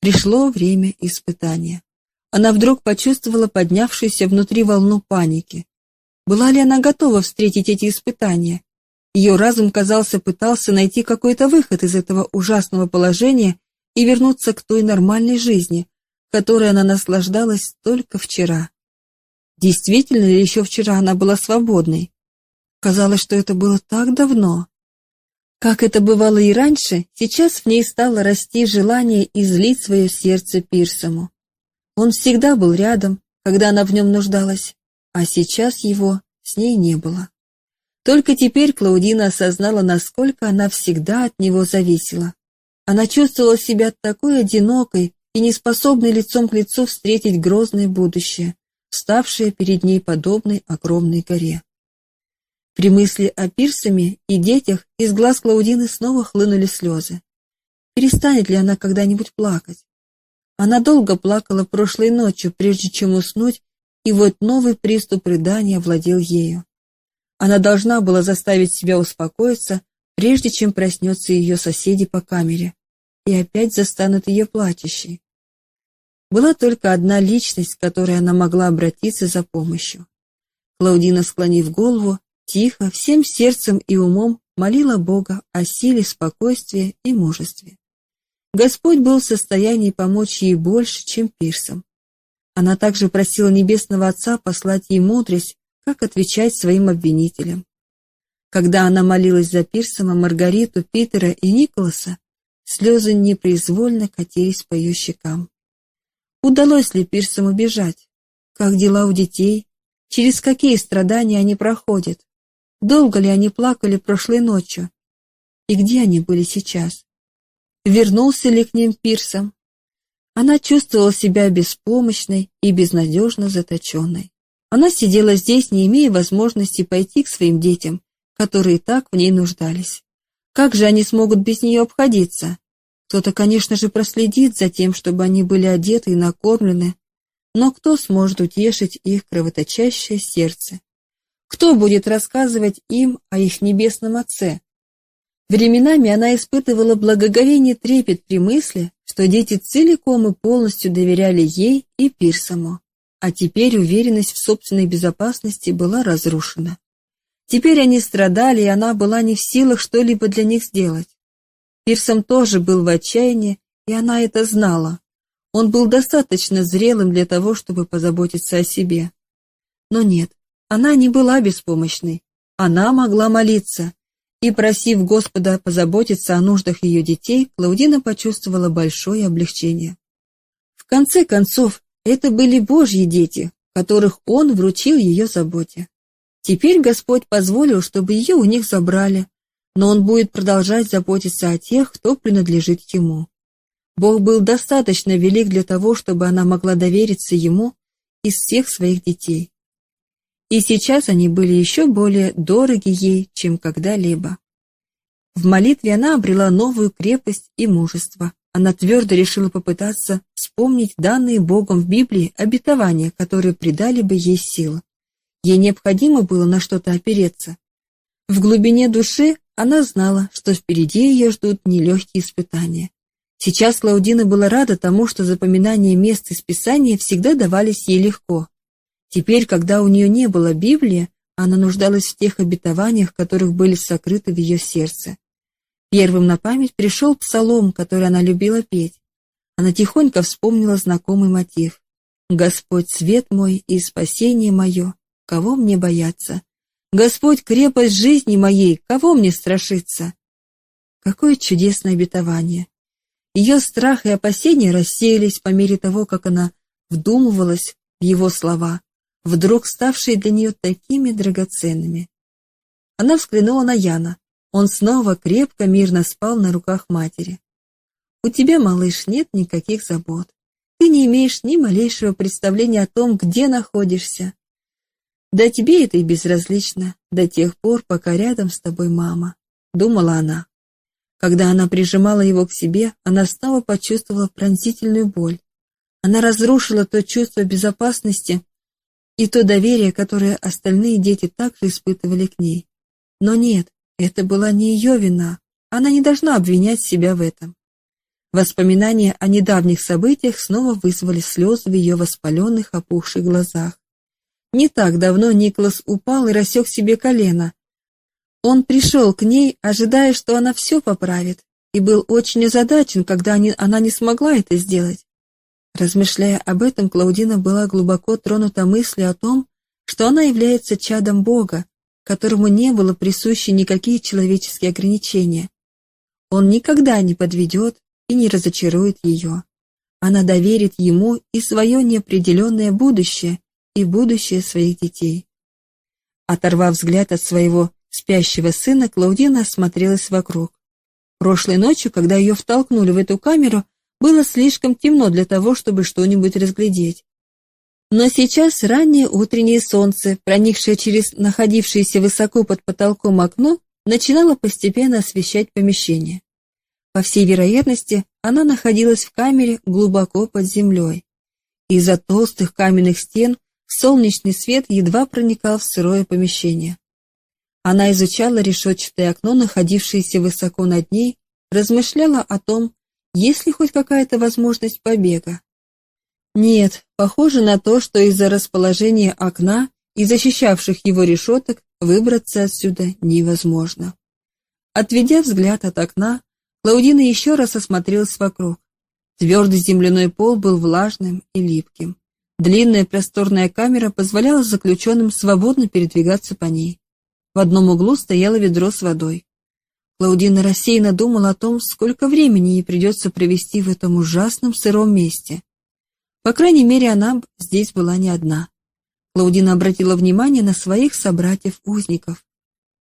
Пришло время испытания. Она вдруг почувствовала поднявшуюся внутри волну паники. Была ли она готова встретить эти испытания? Ее разум, казался, пытался найти какой-то выход из этого ужасного положения и вернуться к той нормальной жизни, которой она наслаждалась только вчера. Действительно ли еще вчера она была свободной? Казалось, что это было так давно. Как это бывало и раньше, сейчас в ней стало расти желание излить свое сердце Пирсому. Он всегда был рядом, когда она в нем нуждалась, а сейчас его с ней не было. Только теперь Клаудина осознала, насколько она всегда от него зависела. Она чувствовала себя такой одинокой и неспособной лицом к лицу встретить грозное будущее, ставшее перед ней подобной огромной горе. При мысли о Пирсами и детях из глаз Клаудины снова хлынули слезы. Перестанет ли она когда-нибудь плакать? Она долго плакала прошлой ночью, прежде чем уснуть, и вот новый приступ рыдания владел ею. Она должна была заставить себя успокоиться, прежде чем проснется ее соседи по камере, и опять застанут ее плачущей. Была только одна личность, к которой она могла обратиться за помощью. Клаудина, склонив голову, тихо, всем сердцем и умом молила Бога о силе, спокойствии и мужестве. Господь был в состоянии помочь ей больше, чем Пирсом. Она также просила Небесного Отца послать ей мудрость, как отвечать своим обвинителям. Когда она молилась за Пирсома, Маргариту, Питера и Николаса, слезы непроизвольно катились по ее щекам. Удалось ли Пирсам убежать? Как дела у детей? Через какие страдания они проходят? Долго ли они плакали прошлой ночью? И где они были сейчас? Вернулся ли к ним Пирсом? Она чувствовала себя беспомощной и безнадежно заточенной. Она сидела здесь, не имея возможности пойти к своим детям, которые так в ней нуждались. Как же они смогут без нее обходиться? Кто-то, конечно же, проследит за тем, чтобы они были одеты и накормлены, но кто сможет утешить их кровоточащее сердце? Кто будет рассказывать им о их небесном Отце? Временами она испытывала благоговение трепет при мысли, что дети целиком и полностью доверяли ей и Пирсому. А теперь уверенность в собственной безопасности была разрушена. Теперь они страдали, и она была не в силах что-либо для них сделать. Пирсом тоже был в отчаянии, и она это знала. Он был достаточно зрелым для того, чтобы позаботиться о себе. Но нет, она не была беспомощной. Она могла молиться. И, просив Господа позаботиться о нуждах ее детей, Клаудина почувствовала большое облегчение. В конце концов, это были Божьи дети, которых Он вручил ее заботе. Теперь Господь позволил, чтобы ее у них забрали, но Он будет продолжать заботиться о тех, кто принадлежит Ему. Бог был достаточно велик для того, чтобы она могла довериться Ему, из всех своих детей. И сейчас они были еще более дороги ей, чем когда-либо. В молитве она обрела новую крепость и мужество. Она твердо решила попытаться вспомнить данные Богом в Библии обетования, которые придали бы ей силы. Ей необходимо было на что-то опереться. В глубине души она знала, что впереди ее ждут нелегкие испытания. Сейчас Клаудина была рада тому, что запоминание мест из Писания всегда давались ей легко. Теперь, когда у нее не было Библии, она нуждалась в тех обетованиях, которых были сокрыты в ее сердце. Первым на память пришел псалом, который она любила петь. Она тихонько вспомнила знакомый мотив. «Господь свет мой и спасение мое, кого мне бояться? Господь крепость жизни моей, кого мне страшиться?» Какое чудесное обетование! Ее страх и опасения рассеялись по мере того, как она вдумывалась в его слова, вдруг ставшие для нее такими драгоценными. Она взглянула на Яна. Он снова крепко, мирно спал на руках матери. «У тебя, малыш, нет никаких забот. Ты не имеешь ни малейшего представления о том, где находишься. Да тебе это и безразлично до тех пор, пока рядом с тобой мама», — думала она. Когда она прижимала его к себе, она снова почувствовала пронзительную боль. Она разрушила то чувство безопасности и то доверие, которое остальные дети также испытывали к ней. Но нет, это была не ее вина. Она не должна обвинять себя в этом. Воспоминания о недавних событиях снова вызвали слезы в ее воспаленных, опухших глазах. Не так давно Николас упал и рассек себе колено. Он пришел к ней, ожидая, что она все поправит, и был очень озадачен, когда они, она не смогла это сделать. Размышляя об этом, Клаудина была глубоко тронута мыслью о том, что она является чадом Бога, которому не было присущи никакие человеческие ограничения. Он никогда не подведет и не разочарует ее. Она доверит ему и свое неопределенное будущее, и будущее своих детей. Оторвав взгляд от своего спящего сына, Клаудина осмотрелась вокруг. Прошлой ночью, когда ее втолкнули в эту камеру, было слишком темно для того, чтобы что-нибудь разглядеть. Но сейчас раннее утреннее солнце, проникшее через находившееся высоко под потолком окно, начинало постепенно освещать помещение. По всей вероятности, она находилась в камере глубоко под землей. Из-за толстых каменных стен солнечный свет едва проникал в сырое помещение. Она изучала решетчатое окно, находившееся высоко над ней, размышляла о том, есть ли хоть какая-то возможность побега. Нет, похоже на то, что из-за расположения окна и защищавших его решеток выбраться отсюда невозможно. Отведя взгляд от окна, Клаудина еще раз осмотрелась вокруг. Твердый земляной пол был влажным и липким. Длинная просторная камера позволяла заключенным свободно передвигаться по ней. В одном углу стояло ведро с водой. Клаудина рассеянно думала о том, сколько времени ей придется провести в этом ужасном сыром месте. По крайней мере, она здесь была не одна. Клаудина обратила внимание на своих собратьев-узников.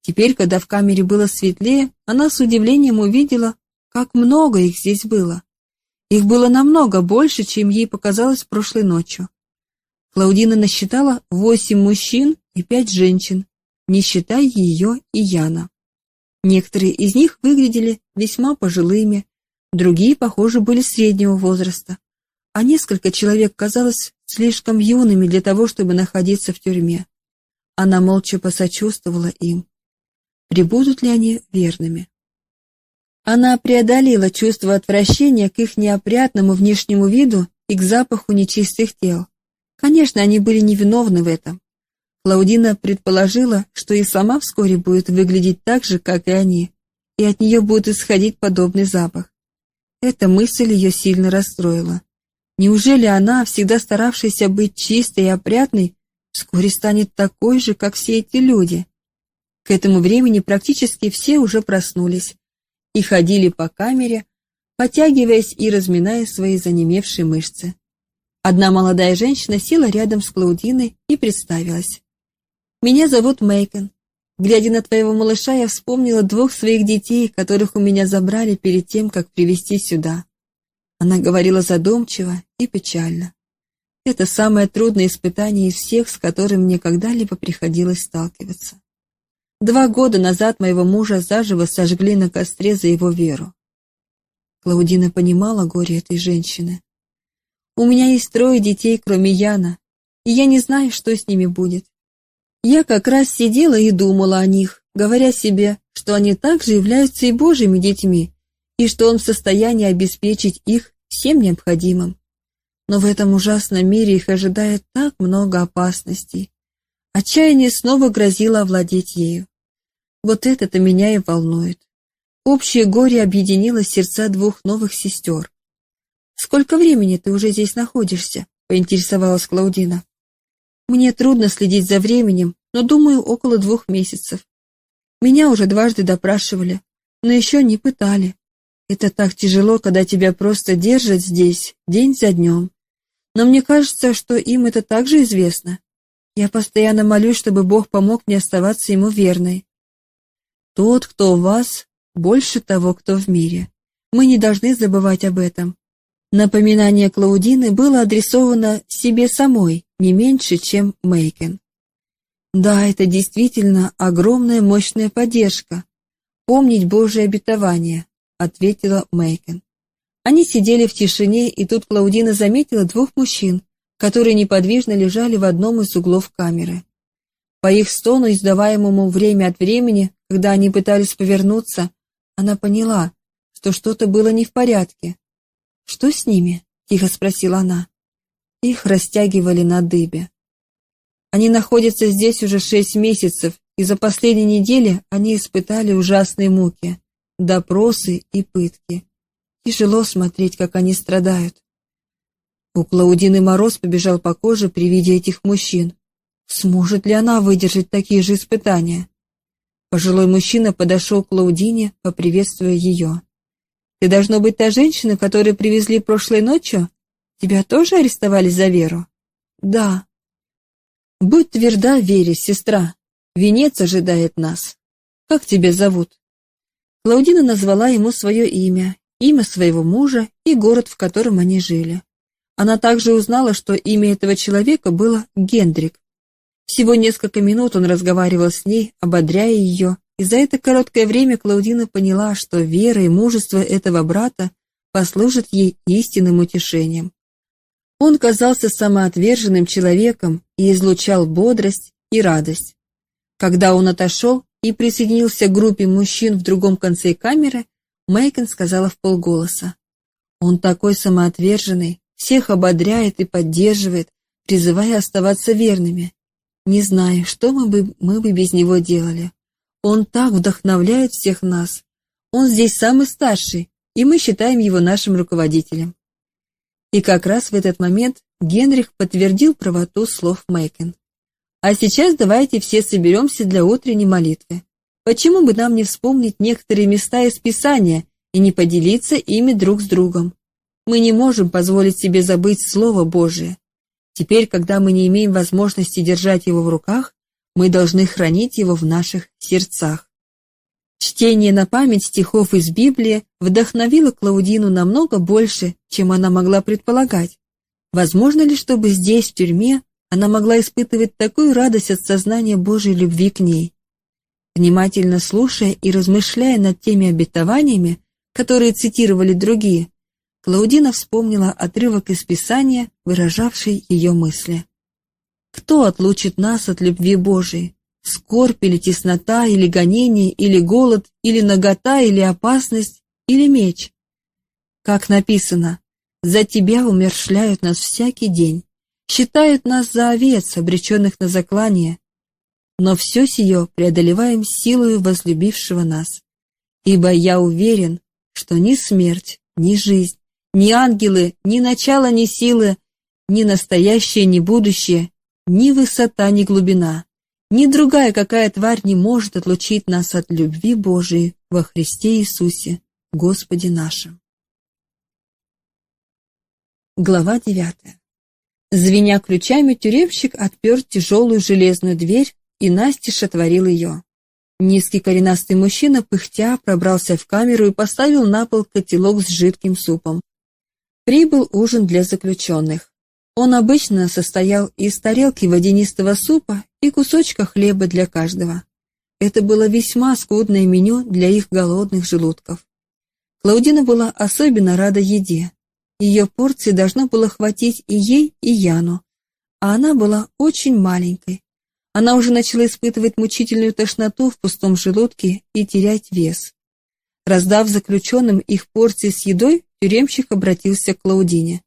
Теперь, когда в камере было светлее, она с удивлением увидела, как много их здесь было. Их было намного больше, чем ей показалось прошлой ночью. Клаудина насчитала восемь мужчин и пять женщин, не считая ее и Яна. Некоторые из них выглядели весьма пожилыми, другие, похоже, были среднего возраста, а несколько человек казалось слишком юными для того, чтобы находиться в тюрьме. Она молча посочувствовала им. Прибудут ли они верными? Она преодолела чувство отвращения к их неопрятному внешнему виду и к запаху нечистых тел. Конечно, они были невиновны в этом. Клаудина предположила, что и сама вскоре будет выглядеть так же, как и они, и от нее будет исходить подобный запах. Эта мысль ее сильно расстроила. Неужели она, всегда старавшаяся быть чистой и опрятной, вскоре станет такой же, как все эти люди? К этому времени практически все уже проснулись и ходили по камере, потягиваясь и разминая свои занемевшие мышцы. Одна молодая женщина села рядом с Клаудиной и представилась. Меня зовут Мейкон. Глядя на твоего малыша, я вспомнила двух своих детей, которых у меня забрали перед тем, как привезти сюда. Она говорила задумчиво и печально. Это самое трудное испытание из всех, с которым мне когда-либо приходилось сталкиваться. Два года назад моего мужа заживо сожгли на костре за его веру. Клаудина понимала горе этой женщины. У меня есть трое детей, кроме Яна, и я не знаю, что с ними будет. Я как раз сидела и думала о них, говоря себе, что они также являются и Божьими детьми, и что он в состоянии обеспечить их всем необходимым. Но в этом ужасном мире их ожидает так много опасностей. Отчаяние снова грозило овладеть ею. Вот это-то меня и волнует. Общее горе объединило сердца двух новых сестер. «Сколько времени ты уже здесь находишься?» — поинтересовалась Клаудина. «Мне трудно следить за временем, но, думаю, около двух месяцев. Меня уже дважды допрашивали, но еще не пытали. Это так тяжело, когда тебя просто держат здесь, день за днем. Но мне кажется, что им это также известно. Я постоянно молюсь, чтобы Бог помог мне оставаться Ему верной. Тот, кто у вас, больше того, кто в мире. Мы не должны забывать об этом. Напоминание Клаудины было адресовано себе самой, не меньше, чем Мейкен. Да, это действительно огромная мощная поддержка. Помнить Божие обетование, ответила Мейкен. Они сидели в тишине, и тут Клаудина заметила двух мужчин, которые неподвижно лежали в одном из углов камеры. По их стону, издаваемому время от времени, когда они пытались повернуться, она поняла, что что-то было не в порядке. «Что с ними?» — тихо спросила она. Их растягивали на дыбе. Они находятся здесь уже шесть месяцев, и за последние недели они испытали ужасные муки, допросы и пытки. Тяжело смотреть, как они страдают. У Клаудины мороз побежал по коже при виде этих мужчин. Сможет ли она выдержать такие же испытания? Пожилой мужчина подошел к Клаудине, поприветствуя ее. «Ты должно быть та женщина, которую привезли прошлой ночью? Тебя тоже арестовали за веру?» «Да». «Будь тверда в вере, сестра. Венец ожидает нас. Как тебя зовут?» Клаудина назвала ему свое имя, имя своего мужа и город, в котором они жили. Она также узнала, что имя этого человека было Гендрик, всего несколько минут он разговаривал с ней, ободряя ее, и за это короткое время Клаудина поняла, что вера и мужество этого брата послужат ей истинным утешением. Он казался самоотверженным человеком и излучал бодрость и радость. Когда он отошел и присоединился к группе мужчин в другом конце камеры, Мэйкен сказала в полголоса. «Он такой самоотверженный, всех ободряет и поддерживает, призывая оставаться верными. Не знаю, что мы бы, мы бы без него делали. Он так вдохновляет всех нас. Он здесь самый старший, и мы считаем его нашим руководителем. И как раз в этот момент Генрих подтвердил правоту слов Мэйкен. А сейчас давайте все соберемся для утренней молитвы. Почему бы нам не вспомнить некоторые места из Писания и не поделиться ими друг с другом? Мы не можем позволить себе забыть Слово Божие. Теперь, когда мы не имеем возможности держать его в руках, мы должны хранить его в наших сердцах. Чтение на память стихов из Библии вдохновило Клаудину намного больше, чем она могла предполагать. Возможно ли, чтобы здесь, в тюрьме, она могла испытывать такую радость от сознания Божьей любви к ней? Внимательно слушая и размышляя над теми обетованиями, которые цитировали другие, Клаудина вспомнила отрывок из Писания, выражавший ее мысли. «Кто отлучит нас от любви Божией? Скорбь или теснота, или гонение, или голод, или нагота, или опасность, или меч?» Как написано, «За тебя умершляют нас всякий день, считают нас за овец, обреченных на заклание, но все сие преодолеваем силою возлюбившего нас. Ибо я уверен, что ни смерть, ни жизнь, ни ангелы, ни начало, ни силы, ни настоящее, ни будущее, ни высота, ни глубина, ни другая какая тварь не может отлучить нас от любви Божией во Христе Иисусе, Господе нашим. Глава девятая. Звеня ключами, тюремщик отпер тяжелую железную дверь и настежь отворил ее. Низкий коренастый мужчина, пыхтя, пробрался в камеру и поставил на пол котелок с жидким супом. Прибыл ужин для заключенных. Он обычно состоял из тарелки водянистого супа и кусочка хлеба для каждого. Это было весьма скудное меню для их голодных желудков. Клаудина была особенно рада еде. Ее порции должно было хватить и ей, и Яну, а она была очень маленькой. Она уже начала испытывать мучительную тошноту в пустом желудке и терять вес. Раздав заключенным их порции с едой, тюремщик обратился к Клаудине.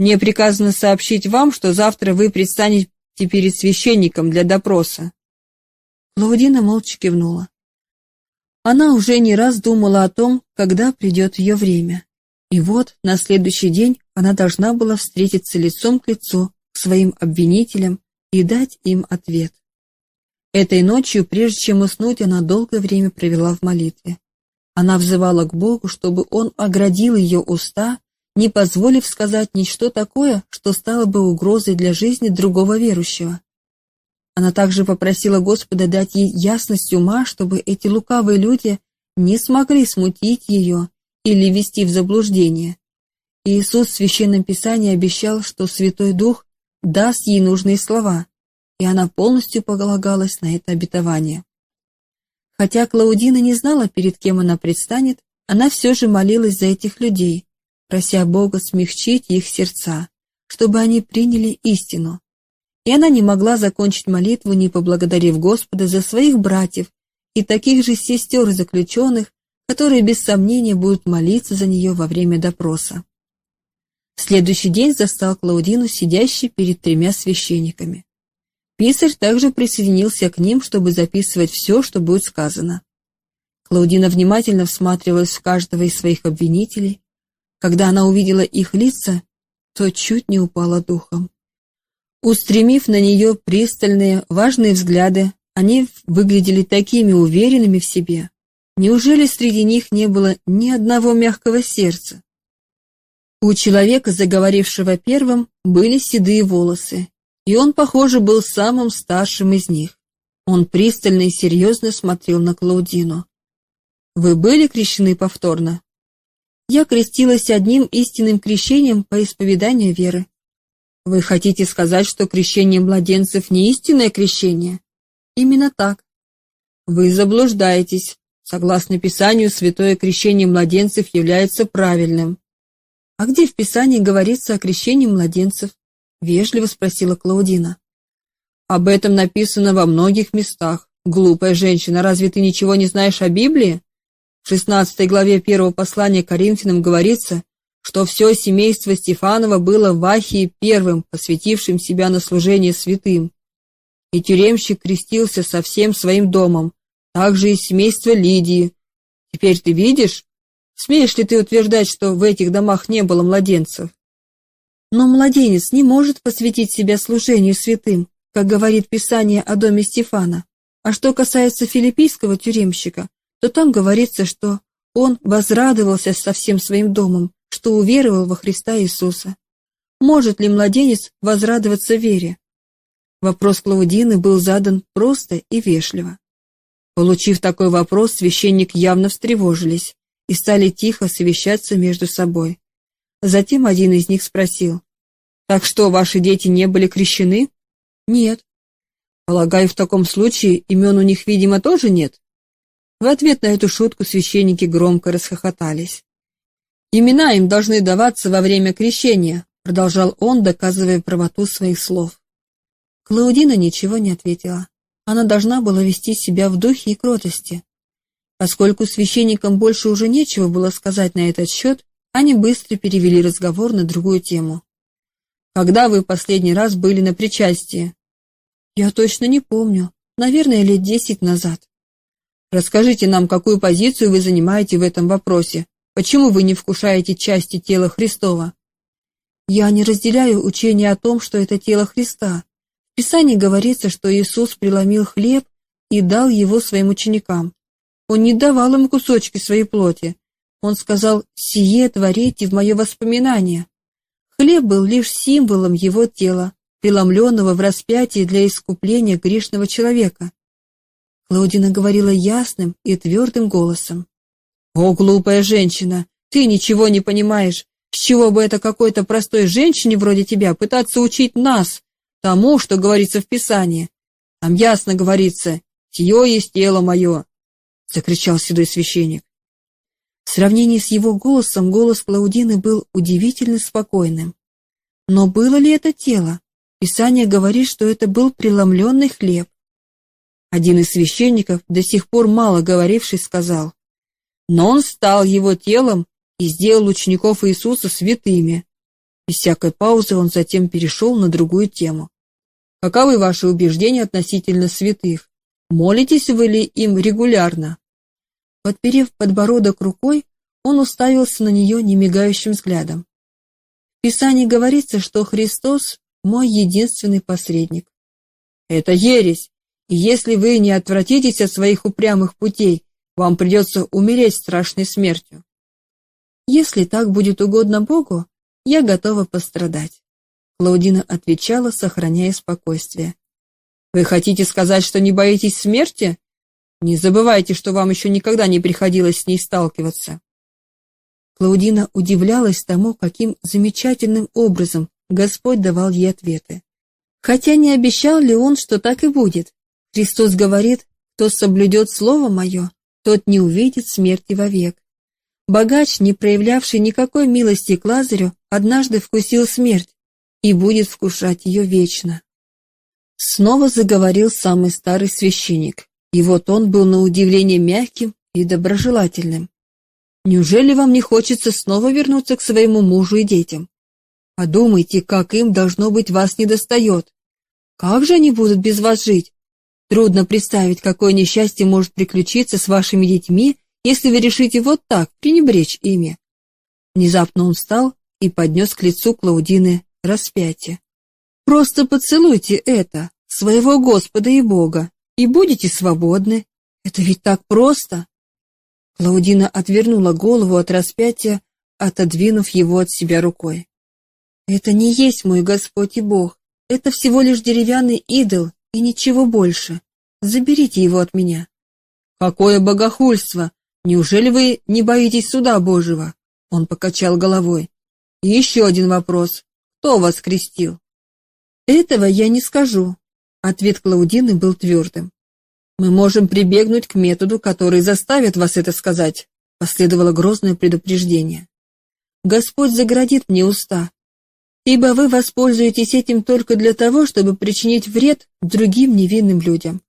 «Мне приказано сообщить вам, что завтра вы предстанете перед священником для допроса». Клаудина молча кивнула. Она уже не раз думала о том, когда придет ее время. И вот, на следующий день она должна была встретиться лицом к лицу к своим обвинителям и дать им ответ. Этой ночью, прежде чем уснуть, она долгое время провела в молитве. Она взывала к Богу, чтобы Он оградил ее уста, не позволив сказать ничто такое, что стало бы угрозой для жизни другого верующего. Она также попросила Господа дать ей ясность ума, чтобы эти лукавые люди не смогли смутить ее или ввести в заблуждение. Иисус в Священном Писании обещал, что Святой Дух даст ей нужные слова, и она полностью полагалась на это обетование. Хотя Клаудина не знала, перед кем она предстанет, она все же молилась за этих людей, прося Бога смягчить их сердца, чтобы они приняли истину. И она не могла закончить молитву, не поблагодарив Господа за своих братьев и таких же сестер заключенных, которые без сомнения будут молиться за нее во время допроса. В следующий день застал Клаудину сидящей перед тремя священниками. Писарь также присоединился к ним, чтобы записывать все, что будет сказано. Клаудина внимательно всматривалась в каждого из своих обвинителей. Когда она увидела их лица, то чуть не упала духом. Устремив на нее пристальные, важные взгляды, они выглядели такими уверенными в себе. Неужели среди них не было ни одного мягкого сердца? У человека, заговорившего первым, были седые волосы, и он, похоже, был самым старшим из них. Он пристально и серьезно смотрел на Клаудину. «Вы были крещены повторно?» «Я крестилась одним истинным крещением по исповеданию веры». «Вы хотите сказать, что крещение младенцев не истинное крещение?» «Именно так». «Вы заблуждаетесь. Согласно Писанию, святое крещение младенцев является правильным. «А где в Писании говорится о крещении младенцев?» — вежливо спросила Клаудина. «Об этом написано во многих местах. Глупая женщина, разве ты ничего не знаешь о Библии? В 16 главе первого послания Коринфянам говорится, что все семейство Стефанова было в Ахии первым, посвятившим себя на служение святым. И тюремщик крестился со всем своим домом, также и семейство Лидии. Теперь ты видишь, Смеешь ли ты утверждать, что в этих домах не было младенцев? Но младенец не может посвятить себя служению святым, как говорит Писание о доме Стефана. А что касается филиппийского тюремщика, то там говорится, что он возрадовался со всем своим домом, что уверовал во Христа Иисуса. Может ли младенец возрадоваться вере? Вопрос Клаудины был задан просто и вежливо. Получив такой вопрос, священник явно встревожились и стали тихо совещаться между собой. Затем один из них спросил, «Так что, ваши дети не были крещены?» «Нет». «Полагаю, в таком случае имен у них, видимо, тоже нет?» В ответ на эту шутку священники громко расхохотались. «Имена им должны даваться во время крещения», продолжал он, доказывая правоту своих слов. Клаудина ничего не ответила. Она должна была вести себя в духе и кротости. Поскольку священникам больше уже нечего было сказать на этот счет, они быстро перевели разговор на другую тему. «Когда вы последний раз были на причастии?» «Я точно не помню. Наверное, лет десять назад». «Расскажите нам, какую позицию вы занимаете в этом вопросе. Почему вы не вкушаете части тела Христова?» «Я не разделяю учение о том, что это тело Христа. В Писании говорится, что Иисус преломил хлеб и дал его своим ученикам. Он не давал им кусочки своей плоти. Он сказал «Сие творите в мое воспоминание». Хлеб был лишь символом его тела, преломленного в распятии для искупления грешного человека. Клаудина говорила ясным и твердым голосом. «О, глупая женщина, ты ничего не понимаешь. С чего бы это какой-то простой женщине вроде тебя пытаться учить нас тому, что говорится в Писании? Там ясно говорится «Сие есть тело мое», — закричал седой священник. В сравнении с его голосом голос Клаудины был удивительно спокойным. Но было ли это тело? Писание говорит, что это был преломленный хлеб. Один из священников, до сих пор мало говоривший, сказал, «Но он стал его телом и сделал учеников Иисуса святыми». Без всякой паузы он затем перешел на другую тему. «Каковы ваши убеждения относительно святых? Молитесь вы ли им регулярно?» Подперев подбородок рукой, он уставился на нее немигающим взглядом. В Писании говорится, что Христос – мой единственный посредник. Это ересь, и если вы не отвратитесь от своих упрямых путей, вам придется умереть страшной смертью. Если так будет угодно Богу, я готова пострадать. Клаудина отвечала, сохраняя спокойствие. Вы хотите сказать, что не боитесь смерти? Не забывайте, что вам еще никогда не приходилось с ней сталкиваться. Клаудина удивлялась тому, каким замечательным образом Господь давал ей ответы. Хотя не обещал ли он, что так и будет? Христос говорит, кто соблюдет Слово Мое, тот не увидит смерти вовек. Богач, не проявлявший никакой милости к Лазарю, однажды вкусил смерть и будет вкушать ее вечно. Снова заговорил самый старый священник. И вот он был на удивление мягким и доброжелательным. Неужели вам не хочется снова вернуться к своему мужу и детям? Подумайте, как им, должно быть, вас недостает. Как же они будут без вас жить? Трудно представить, какое несчастье может приключиться с вашими детьми, если вы решите вот так пренебречь ими. Внезапно он встал и поднес к лицу Клаудины распятие. Просто поцелуйте это, своего Господа и Бога, и будете свободны. Это ведь так просто. Клаудина отвернула голову от распятия, отодвинув его от себя рукой. Это не есть мой Господь и Бог. Это всего лишь деревянный идол и ничего больше. Заберите его от меня. Какое богохульство! Неужели вы не боитесь суда Божьего? Он покачал головой. И еще один вопрос. Кто вас крестил? Этого я не скажу. Ответ Клаудины был твердым. «Мы можем прибегнуть к методу, который заставит вас это сказать», последовало грозное предупреждение. «Господь заградит мне уста, ибо вы воспользуетесь этим только для того, чтобы причинить вред другим невинным людям».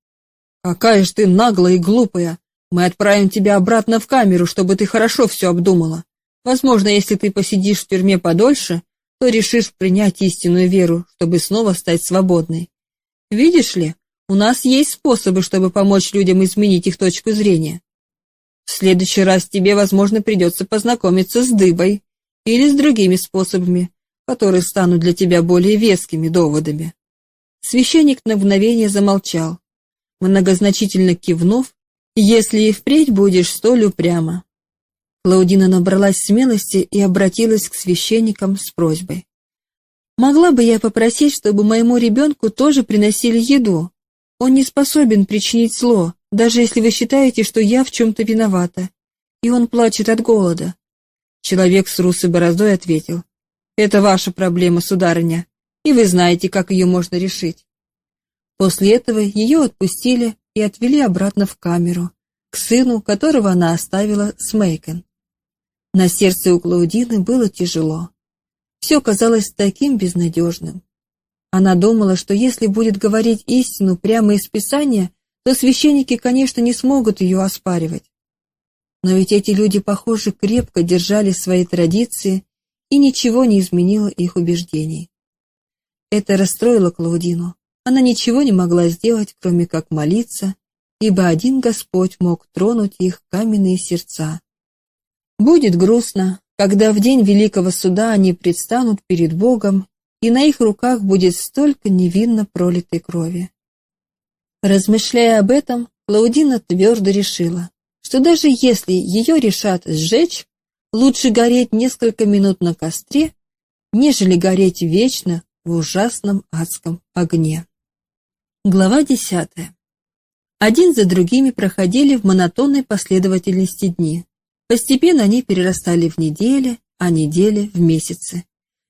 «Какая ж ты наглая и глупая! Мы отправим тебя обратно в камеру, чтобы ты хорошо все обдумала. Возможно, если ты посидишь в тюрьме подольше, то решишь принять истинную веру, чтобы снова стать свободной. Видишь ли, у нас есть способы, чтобы помочь людям изменить их точку зрения. В следующий раз тебе, возможно, придется познакомиться с дыбой или с другими способами, которые станут для тебя более вескими доводами. Священник на мгновение замолчал, многозначительно кивнув, если и впредь будешь столь упрямо. Клаудина набралась смелости и обратилась к священникам с просьбой. Могла бы я попросить, чтобы моему ребенку тоже приносили еду? Он не способен причинить зло, даже если вы считаете, что я в чем-то виновата. И он плачет от голода. Человек с русой бороздой ответил. Это ваша проблема, сударыня, и вы знаете, как ее можно решить. После этого ее отпустили и отвели обратно в камеру, к сыну, которого она оставила с Мейкен. На сердце у Клаудины было тяжело. Все казалось таким безнадежным. Она думала, что если будет говорить истину прямо из Писания, то священники, конечно, не смогут ее оспаривать. Но ведь эти люди, похоже, крепко держали свои традиции, и ничего не изменило их убеждений. Это расстроило Клаудину. Она ничего не могла сделать, кроме как молиться, ибо один Господь мог тронуть их каменные сердца. Будет грустно, когда в день Великого Суда они предстанут перед Богом, и на их руках будет столько невинно пролитой крови. Размышляя об этом, Клаудина твердо решила, что даже если ее решат сжечь, лучше гореть несколько минут на костре, нежели гореть вечно в ужасном адском огне. Глава десятая. Один за другими проходили в монотонной последовательности дни. Постепенно они перерастали в недели, а недели в месяцы.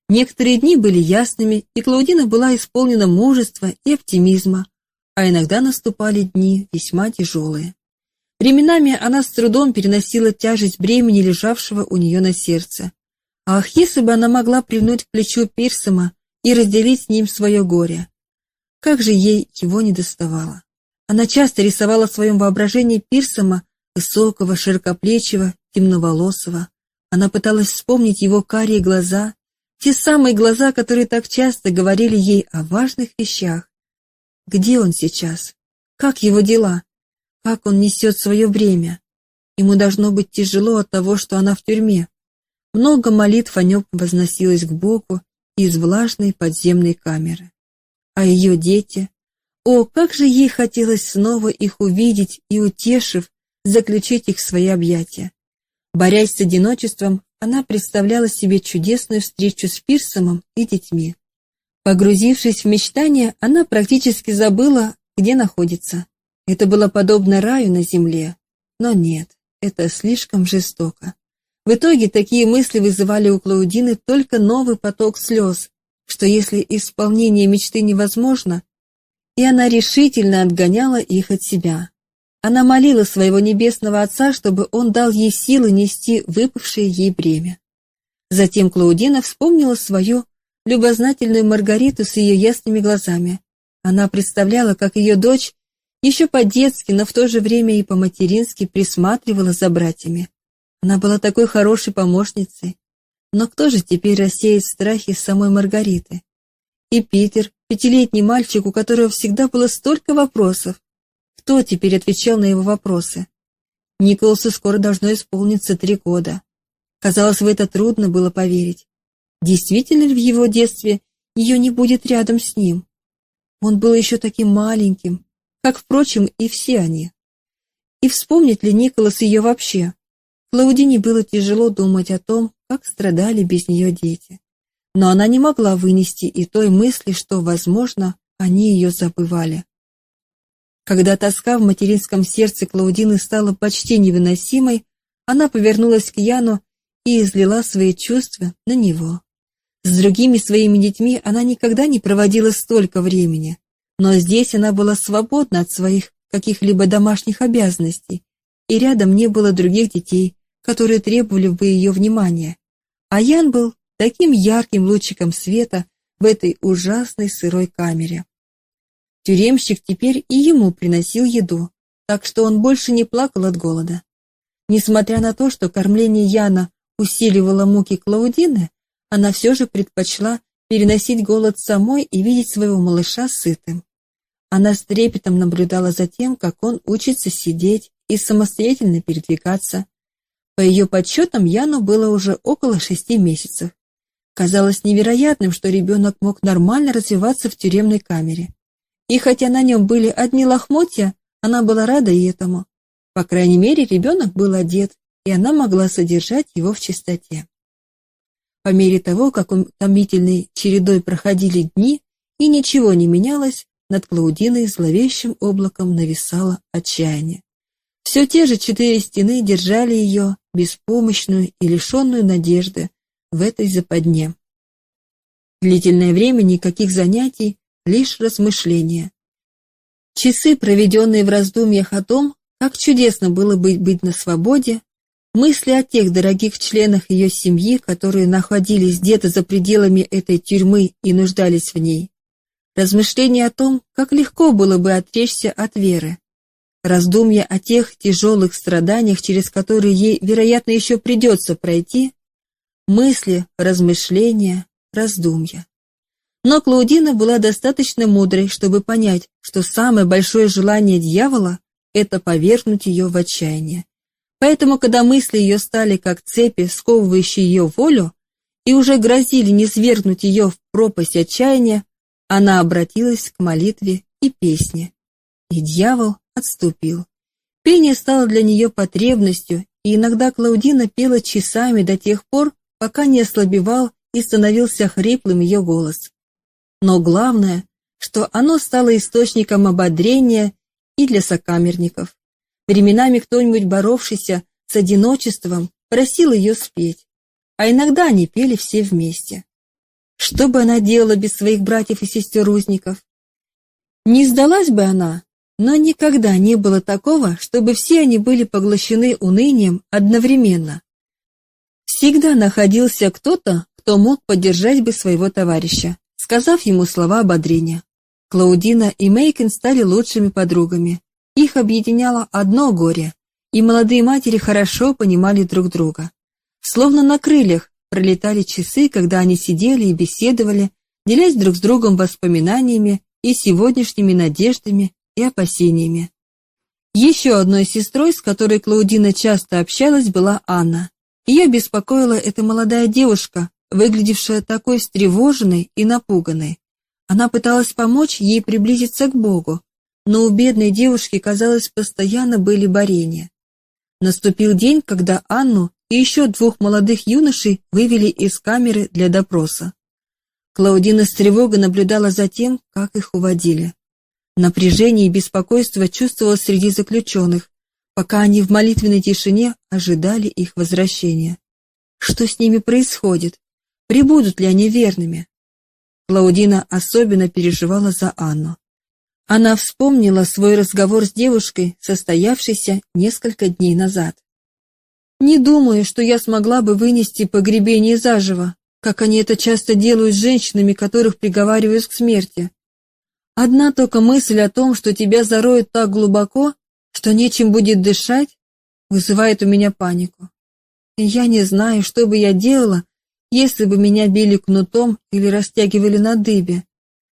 Некоторые дни были ясными, и Клаудина была исполнена мужества и оптимизма, а иногда наступали дни весьма тяжелые. Временами она с трудом переносила тяжесть бремени, лежавшего у нее на сердце. Ах, если бы она могла прильнуть к плечу Пирсома и разделить с ним свое горе. Как же ей его не доставало. Она часто рисовала в своем воображении Пирсома, высокого, широкоплечего, темноволосого. Она пыталась вспомнить его карие глаза, те самые глаза, которые так часто говорили ей о важных вещах. Где он сейчас? Как его дела? Как он несет свое бремя? Ему должно быть тяжело от того, что она в тюрьме. Много молитв о нем возносилось к Богу из влажной подземной камеры. А ее дети? О, как же ей хотелось снова их увидеть и, утешив, заключить их в свои объятия. Борясь с одиночеством, она представляла себе чудесную встречу с Пирсомом и детьми. Погрузившись в мечтания, она практически забыла, где находится. Это было подобно раю на земле. Но нет, это слишком жестоко. В итоге такие мысли вызывали у Клаудины только новый поток слез, что если исполнение мечты невозможно, и она решительно отгоняла их от себя. Она молила своего небесного отца, чтобы он дал ей силы нести выпавшее ей бремя. Затем Клаудина вспомнила свою любознательную Маргариту с ее ясными глазами. Она представляла, как ее дочь еще по-детски, но в то же время и по-матерински присматривала за братьями. Она была такой хорошей помощницей. Но кто же теперь рассеет страхи самой Маргариты? И Питер, пятилетний мальчик, у которого всегда было столько вопросов. Кто теперь отвечал на его вопросы? Николасу скоро должно исполниться три года. Казалось, в это трудно было поверить. Действительно ли в его детстве ее не будет рядом с ним? Он был еще таким маленьким, как, впрочем, и все они. И вспомнит ли Николас ее вообще? Клаудине было тяжело думать о том, как страдали без нее дети. Но она не могла вынести и той мысли, что, возможно, они ее забывали. Когда тоска в материнском сердце Клаудины стала почти невыносимой, она повернулась к Яну и излила свои чувства на него. С другими своими детьми она никогда не проводила столько времени. Но здесь она была свободна от своих каких-либо домашних обязанностей, и рядом не было других детей, которые требовали бы ее внимания. А Ян был таким ярким лучиком света в этой ужасной сырой камере. Тюремщик теперь и ему приносил еду, так что он больше не плакал от голода. Несмотря на то, что кормление Яна усиливало муки Клаудины, она все же предпочла переносить голод самой и видеть своего малыша сытым. Она с трепетом наблюдала за тем, как он учится сидеть и самостоятельно передвигаться. По ее подсчетам, Яну было уже около шести месяцев. Казалось невероятным, что ребенок мог нормально развиваться в тюремной камере. И хотя на нем были одни лохмотья, она была рада и этому. По крайней мере, ребенок был одет, и она могла содержать его в чистоте. По мере того, как утомительной чередой проходили дни, и ничего не менялось, над Клаудиной зловещим облаком нависало отчаяние. Все те же четыре стены держали ее, беспомощную и лишенную надежды, в этой западне. Длительное время никаких занятий, лишь размышления. Часы, проведенные в раздумьях о том, как чудесно было бы быть на свободе, Мысли о тех дорогих членах ее семьи, которые находились где-то за пределами этой тюрьмы и нуждались в ней. Размышления о том, как легко было бы отречься от веры. Раздумья о тех тяжелых страданиях, через которые ей, вероятно, еще придется пройти. Мысли, размышления, раздумья. Но Клаудина была достаточно мудрой, чтобы понять, что самое большое желание дьявола – это повергнуть ее в отчаяние. Поэтому, когда мысли ее стали как цепи, сковывающие ее волю, и уже грозили низвергнуть ее в пропасть отчаяния, она обратилась к молитве и песне. И дьявол отступил. Пение стало для нее потребностью, и иногда Клаудина пела часами до тех пор, пока не ослабевал и становился хриплым ее голос. Но главное, что оно стало источником ободрения и для сокамерников. Временами кто-нибудь, боровшийся с одиночеством, просил ее спеть. а иногда они пели все вместе. Что бы она делала без своих братьев и сестер-узников? Не сдалась бы она, но никогда не было такого, чтобы все они были поглощены унынием одновременно. Всегда находился кто-то, кто мог поддержать бы своего товарища, сказав ему слова ободрения. Клаудина и Мейкен стали лучшими подругами. Их объединяло одно горе, и молодые матери хорошо понимали друг друга. Словно на крыльях пролетали часы, когда они сидели и беседовали, делясь друг с другом воспоминаниями и сегодняшними надеждами и опасениями. Еще одной сестрой, с которой Клаудина часто общалась, была Анна. Ее беспокоила эта молодая девушка, выглядевшая такой встревоженной и напуганной. Она пыталась помочь ей приблизиться к Богу, но у бедной девушки, казалось, постоянно были борения. Наступил день, когда Анну и еще двух молодых юношей вывели из камеры для допроса. Клаудина с тревогой наблюдала за тем, как их уводили. Напряжение и беспокойство чувствовалось среди заключенных, пока они в молитвенной тишине ожидали их возвращения. Что с ними происходит? Прибудут ли они верными? Клаудина особенно переживала за Анну. Она вспомнила свой разговор с девушкой, состоявшийся несколько дней назад. «Не думаю, что я смогла бы вынести погребение заживо, как они это часто делают с женщинами, которых приговаривают к смерти. Одна только мысль о том, что тебя зароют так глубоко, что нечем будет дышать, вызывает у меня панику. И я не знаю, что бы я делала, если бы меня били кнутом или растягивали на дыбе.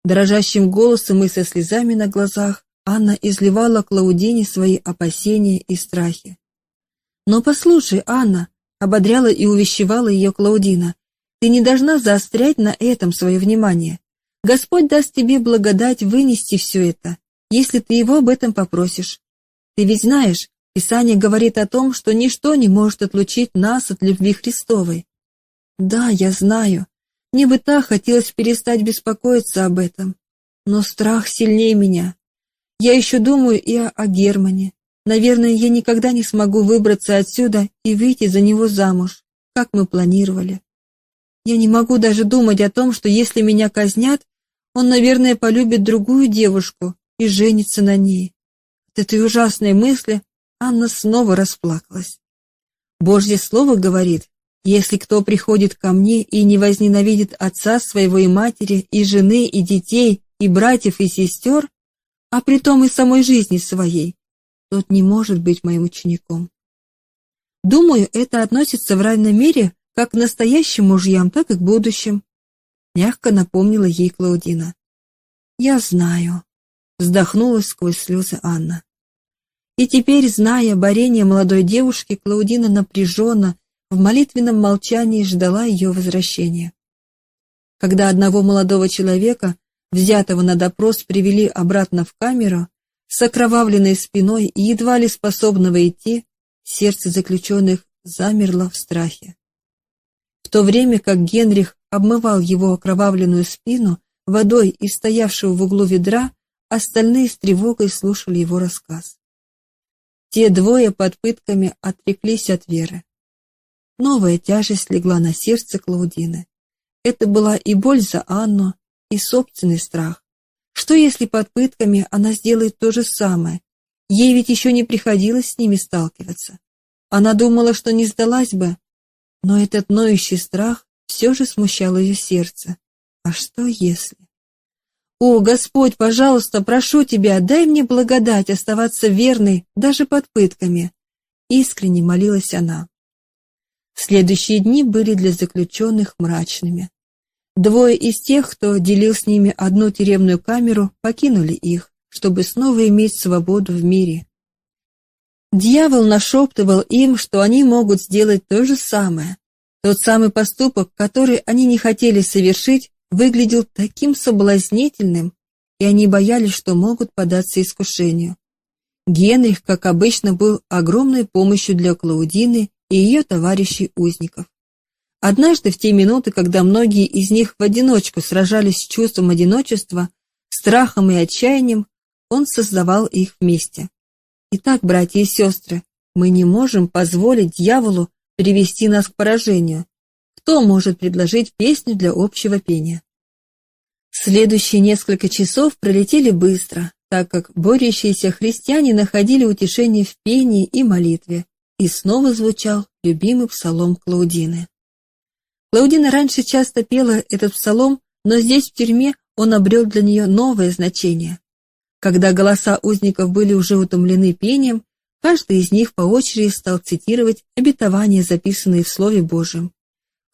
Дрожащим голосом и со слезами на глазах Анна изливала Клаудине свои опасения и страхи. «Но послушай, Анна», — ободряла и увещевала ее Клаудина, «ты не должна заострять на этом свое внимание. Господь даст тебе благодать вынести все это, если ты его об этом попросишь. Ты ведь знаешь, Писание говорит о том, что ничто не может отлучить нас от любви Христовой. Да, я знаю. Мне бы так хотелось перестать беспокоиться об этом. Но страх сильнее меня. Я еще думаю и о, о Германе. Наверное, я никогда не смогу выбраться отсюда и выйти за него замуж, как мы планировали. Я не могу даже думать о том, что если меня казнят, он, наверное, полюбит другую девушку и женится на ней. От этой ужасной мысли Анна снова расплакалась. Божье слово говорит, если кто приходит ко мне и не возненавидит отца своего и матери, и жены, и детей, и братьев, и сестер, а притом и самой жизни своей, тот не может быть моим учеником. Думаю, это относится в равной мере как к настоящим мужьям, так и к будущим, мягко напомнила ей Клаудина. Я знаю, вздохнула сквозь слезы Анна. И теперь, зная борение молодой девушки, Клаудина напряженно, в молитвенном молчании ждала ее возвращения. Когда одного молодого человека, взятого на допрос, привели обратно в камеру, с окровавленной спиной и едва ли способного идти, сердце заключенных замерло в страхе. В то время как Генрих обмывал его окровавленную спину водой из стоявшего в углу ведра, остальные с тревогой слушали его рассказ. Те двое под пытками отреклись от веры. Новая тяжесть легла на сердце Клаудины. Это была и боль за Анну, и собственный страх. Что если под пытками она сделает то же самое? Ей ведь еще не приходилось с ними сталкиваться. Она думала, что не сдалась бы, но этот ноющий страх все же смущал ее сердце. А что если? «О, Господь, пожалуйста, прошу Тебя, дай мне благодать оставаться верной даже под пытками!» Искренне молилась она. Следующие дни были для заключенных мрачными. Двое из тех, кто делил с ними одну тюремную камеру, покинули их, чтобы снова иметь свободу в мире. Дьявол нашептывал им, что они могут сделать то же самое. Тот самый поступок, который они не хотели совершить, выглядел таким соблазнительным, и они боялись, что могут податься искушению. Генрих, как обычно, был огромной помощью для Клаудины и ее товарищей-узников. Однажды, в те минуты, когда многие из них в одиночку сражались с чувством одиночества, страхом и отчаянием, он создавал их вместе. Итак, братья и сестры, мы не можем позволить дьяволу привести нас к поражению. кто может предложить песню для общего пения. Следующие несколько часов пролетели быстро, так как борющиеся христиане находили утешение в пении и молитве, и снова звучал любимый псалом Клаудины. Клаудина раньше часто пела этот псалом, но здесь, в тюрьме, он обрел для нее новое значение. Когда голоса узников были уже утомлены пением, каждый из них по очереди стал цитировать обетования, записанные в Слове Божьем.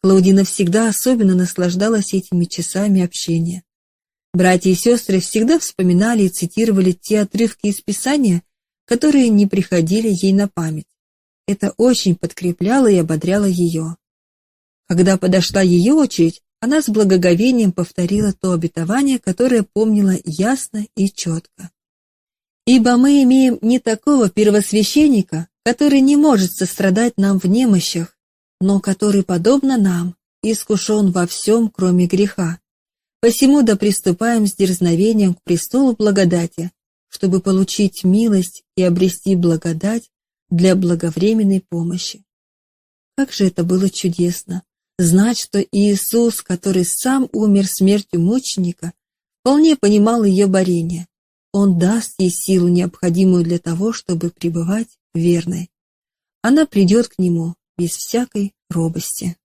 Клаудина всегда особенно наслаждалась этими часами общения. Братья и сестры всегда вспоминали и цитировали те отрывки из Писания, которые не приходили ей на память. Это очень подкрепляло и ободряло ее. Когда подошла ее очередь, она с благоговением повторила то обетование, которое помнила ясно и четко. «Ибо мы имеем не такого первосвященника, который не может сострадать нам в немощах, но который, подобно нам, искушен во всем, кроме греха. Посему да приступаем с дерзновением к престолу благодати, чтобы получить милость и обрести благодать для благовременной помощи. Как же это было чудесно! Знать, что Иисус, который сам умер смертью мученика, вполне понимал ее борение. Он даст ей силу, необходимую для того, чтобы пребывать верной. Она придет к нему без всякой робости.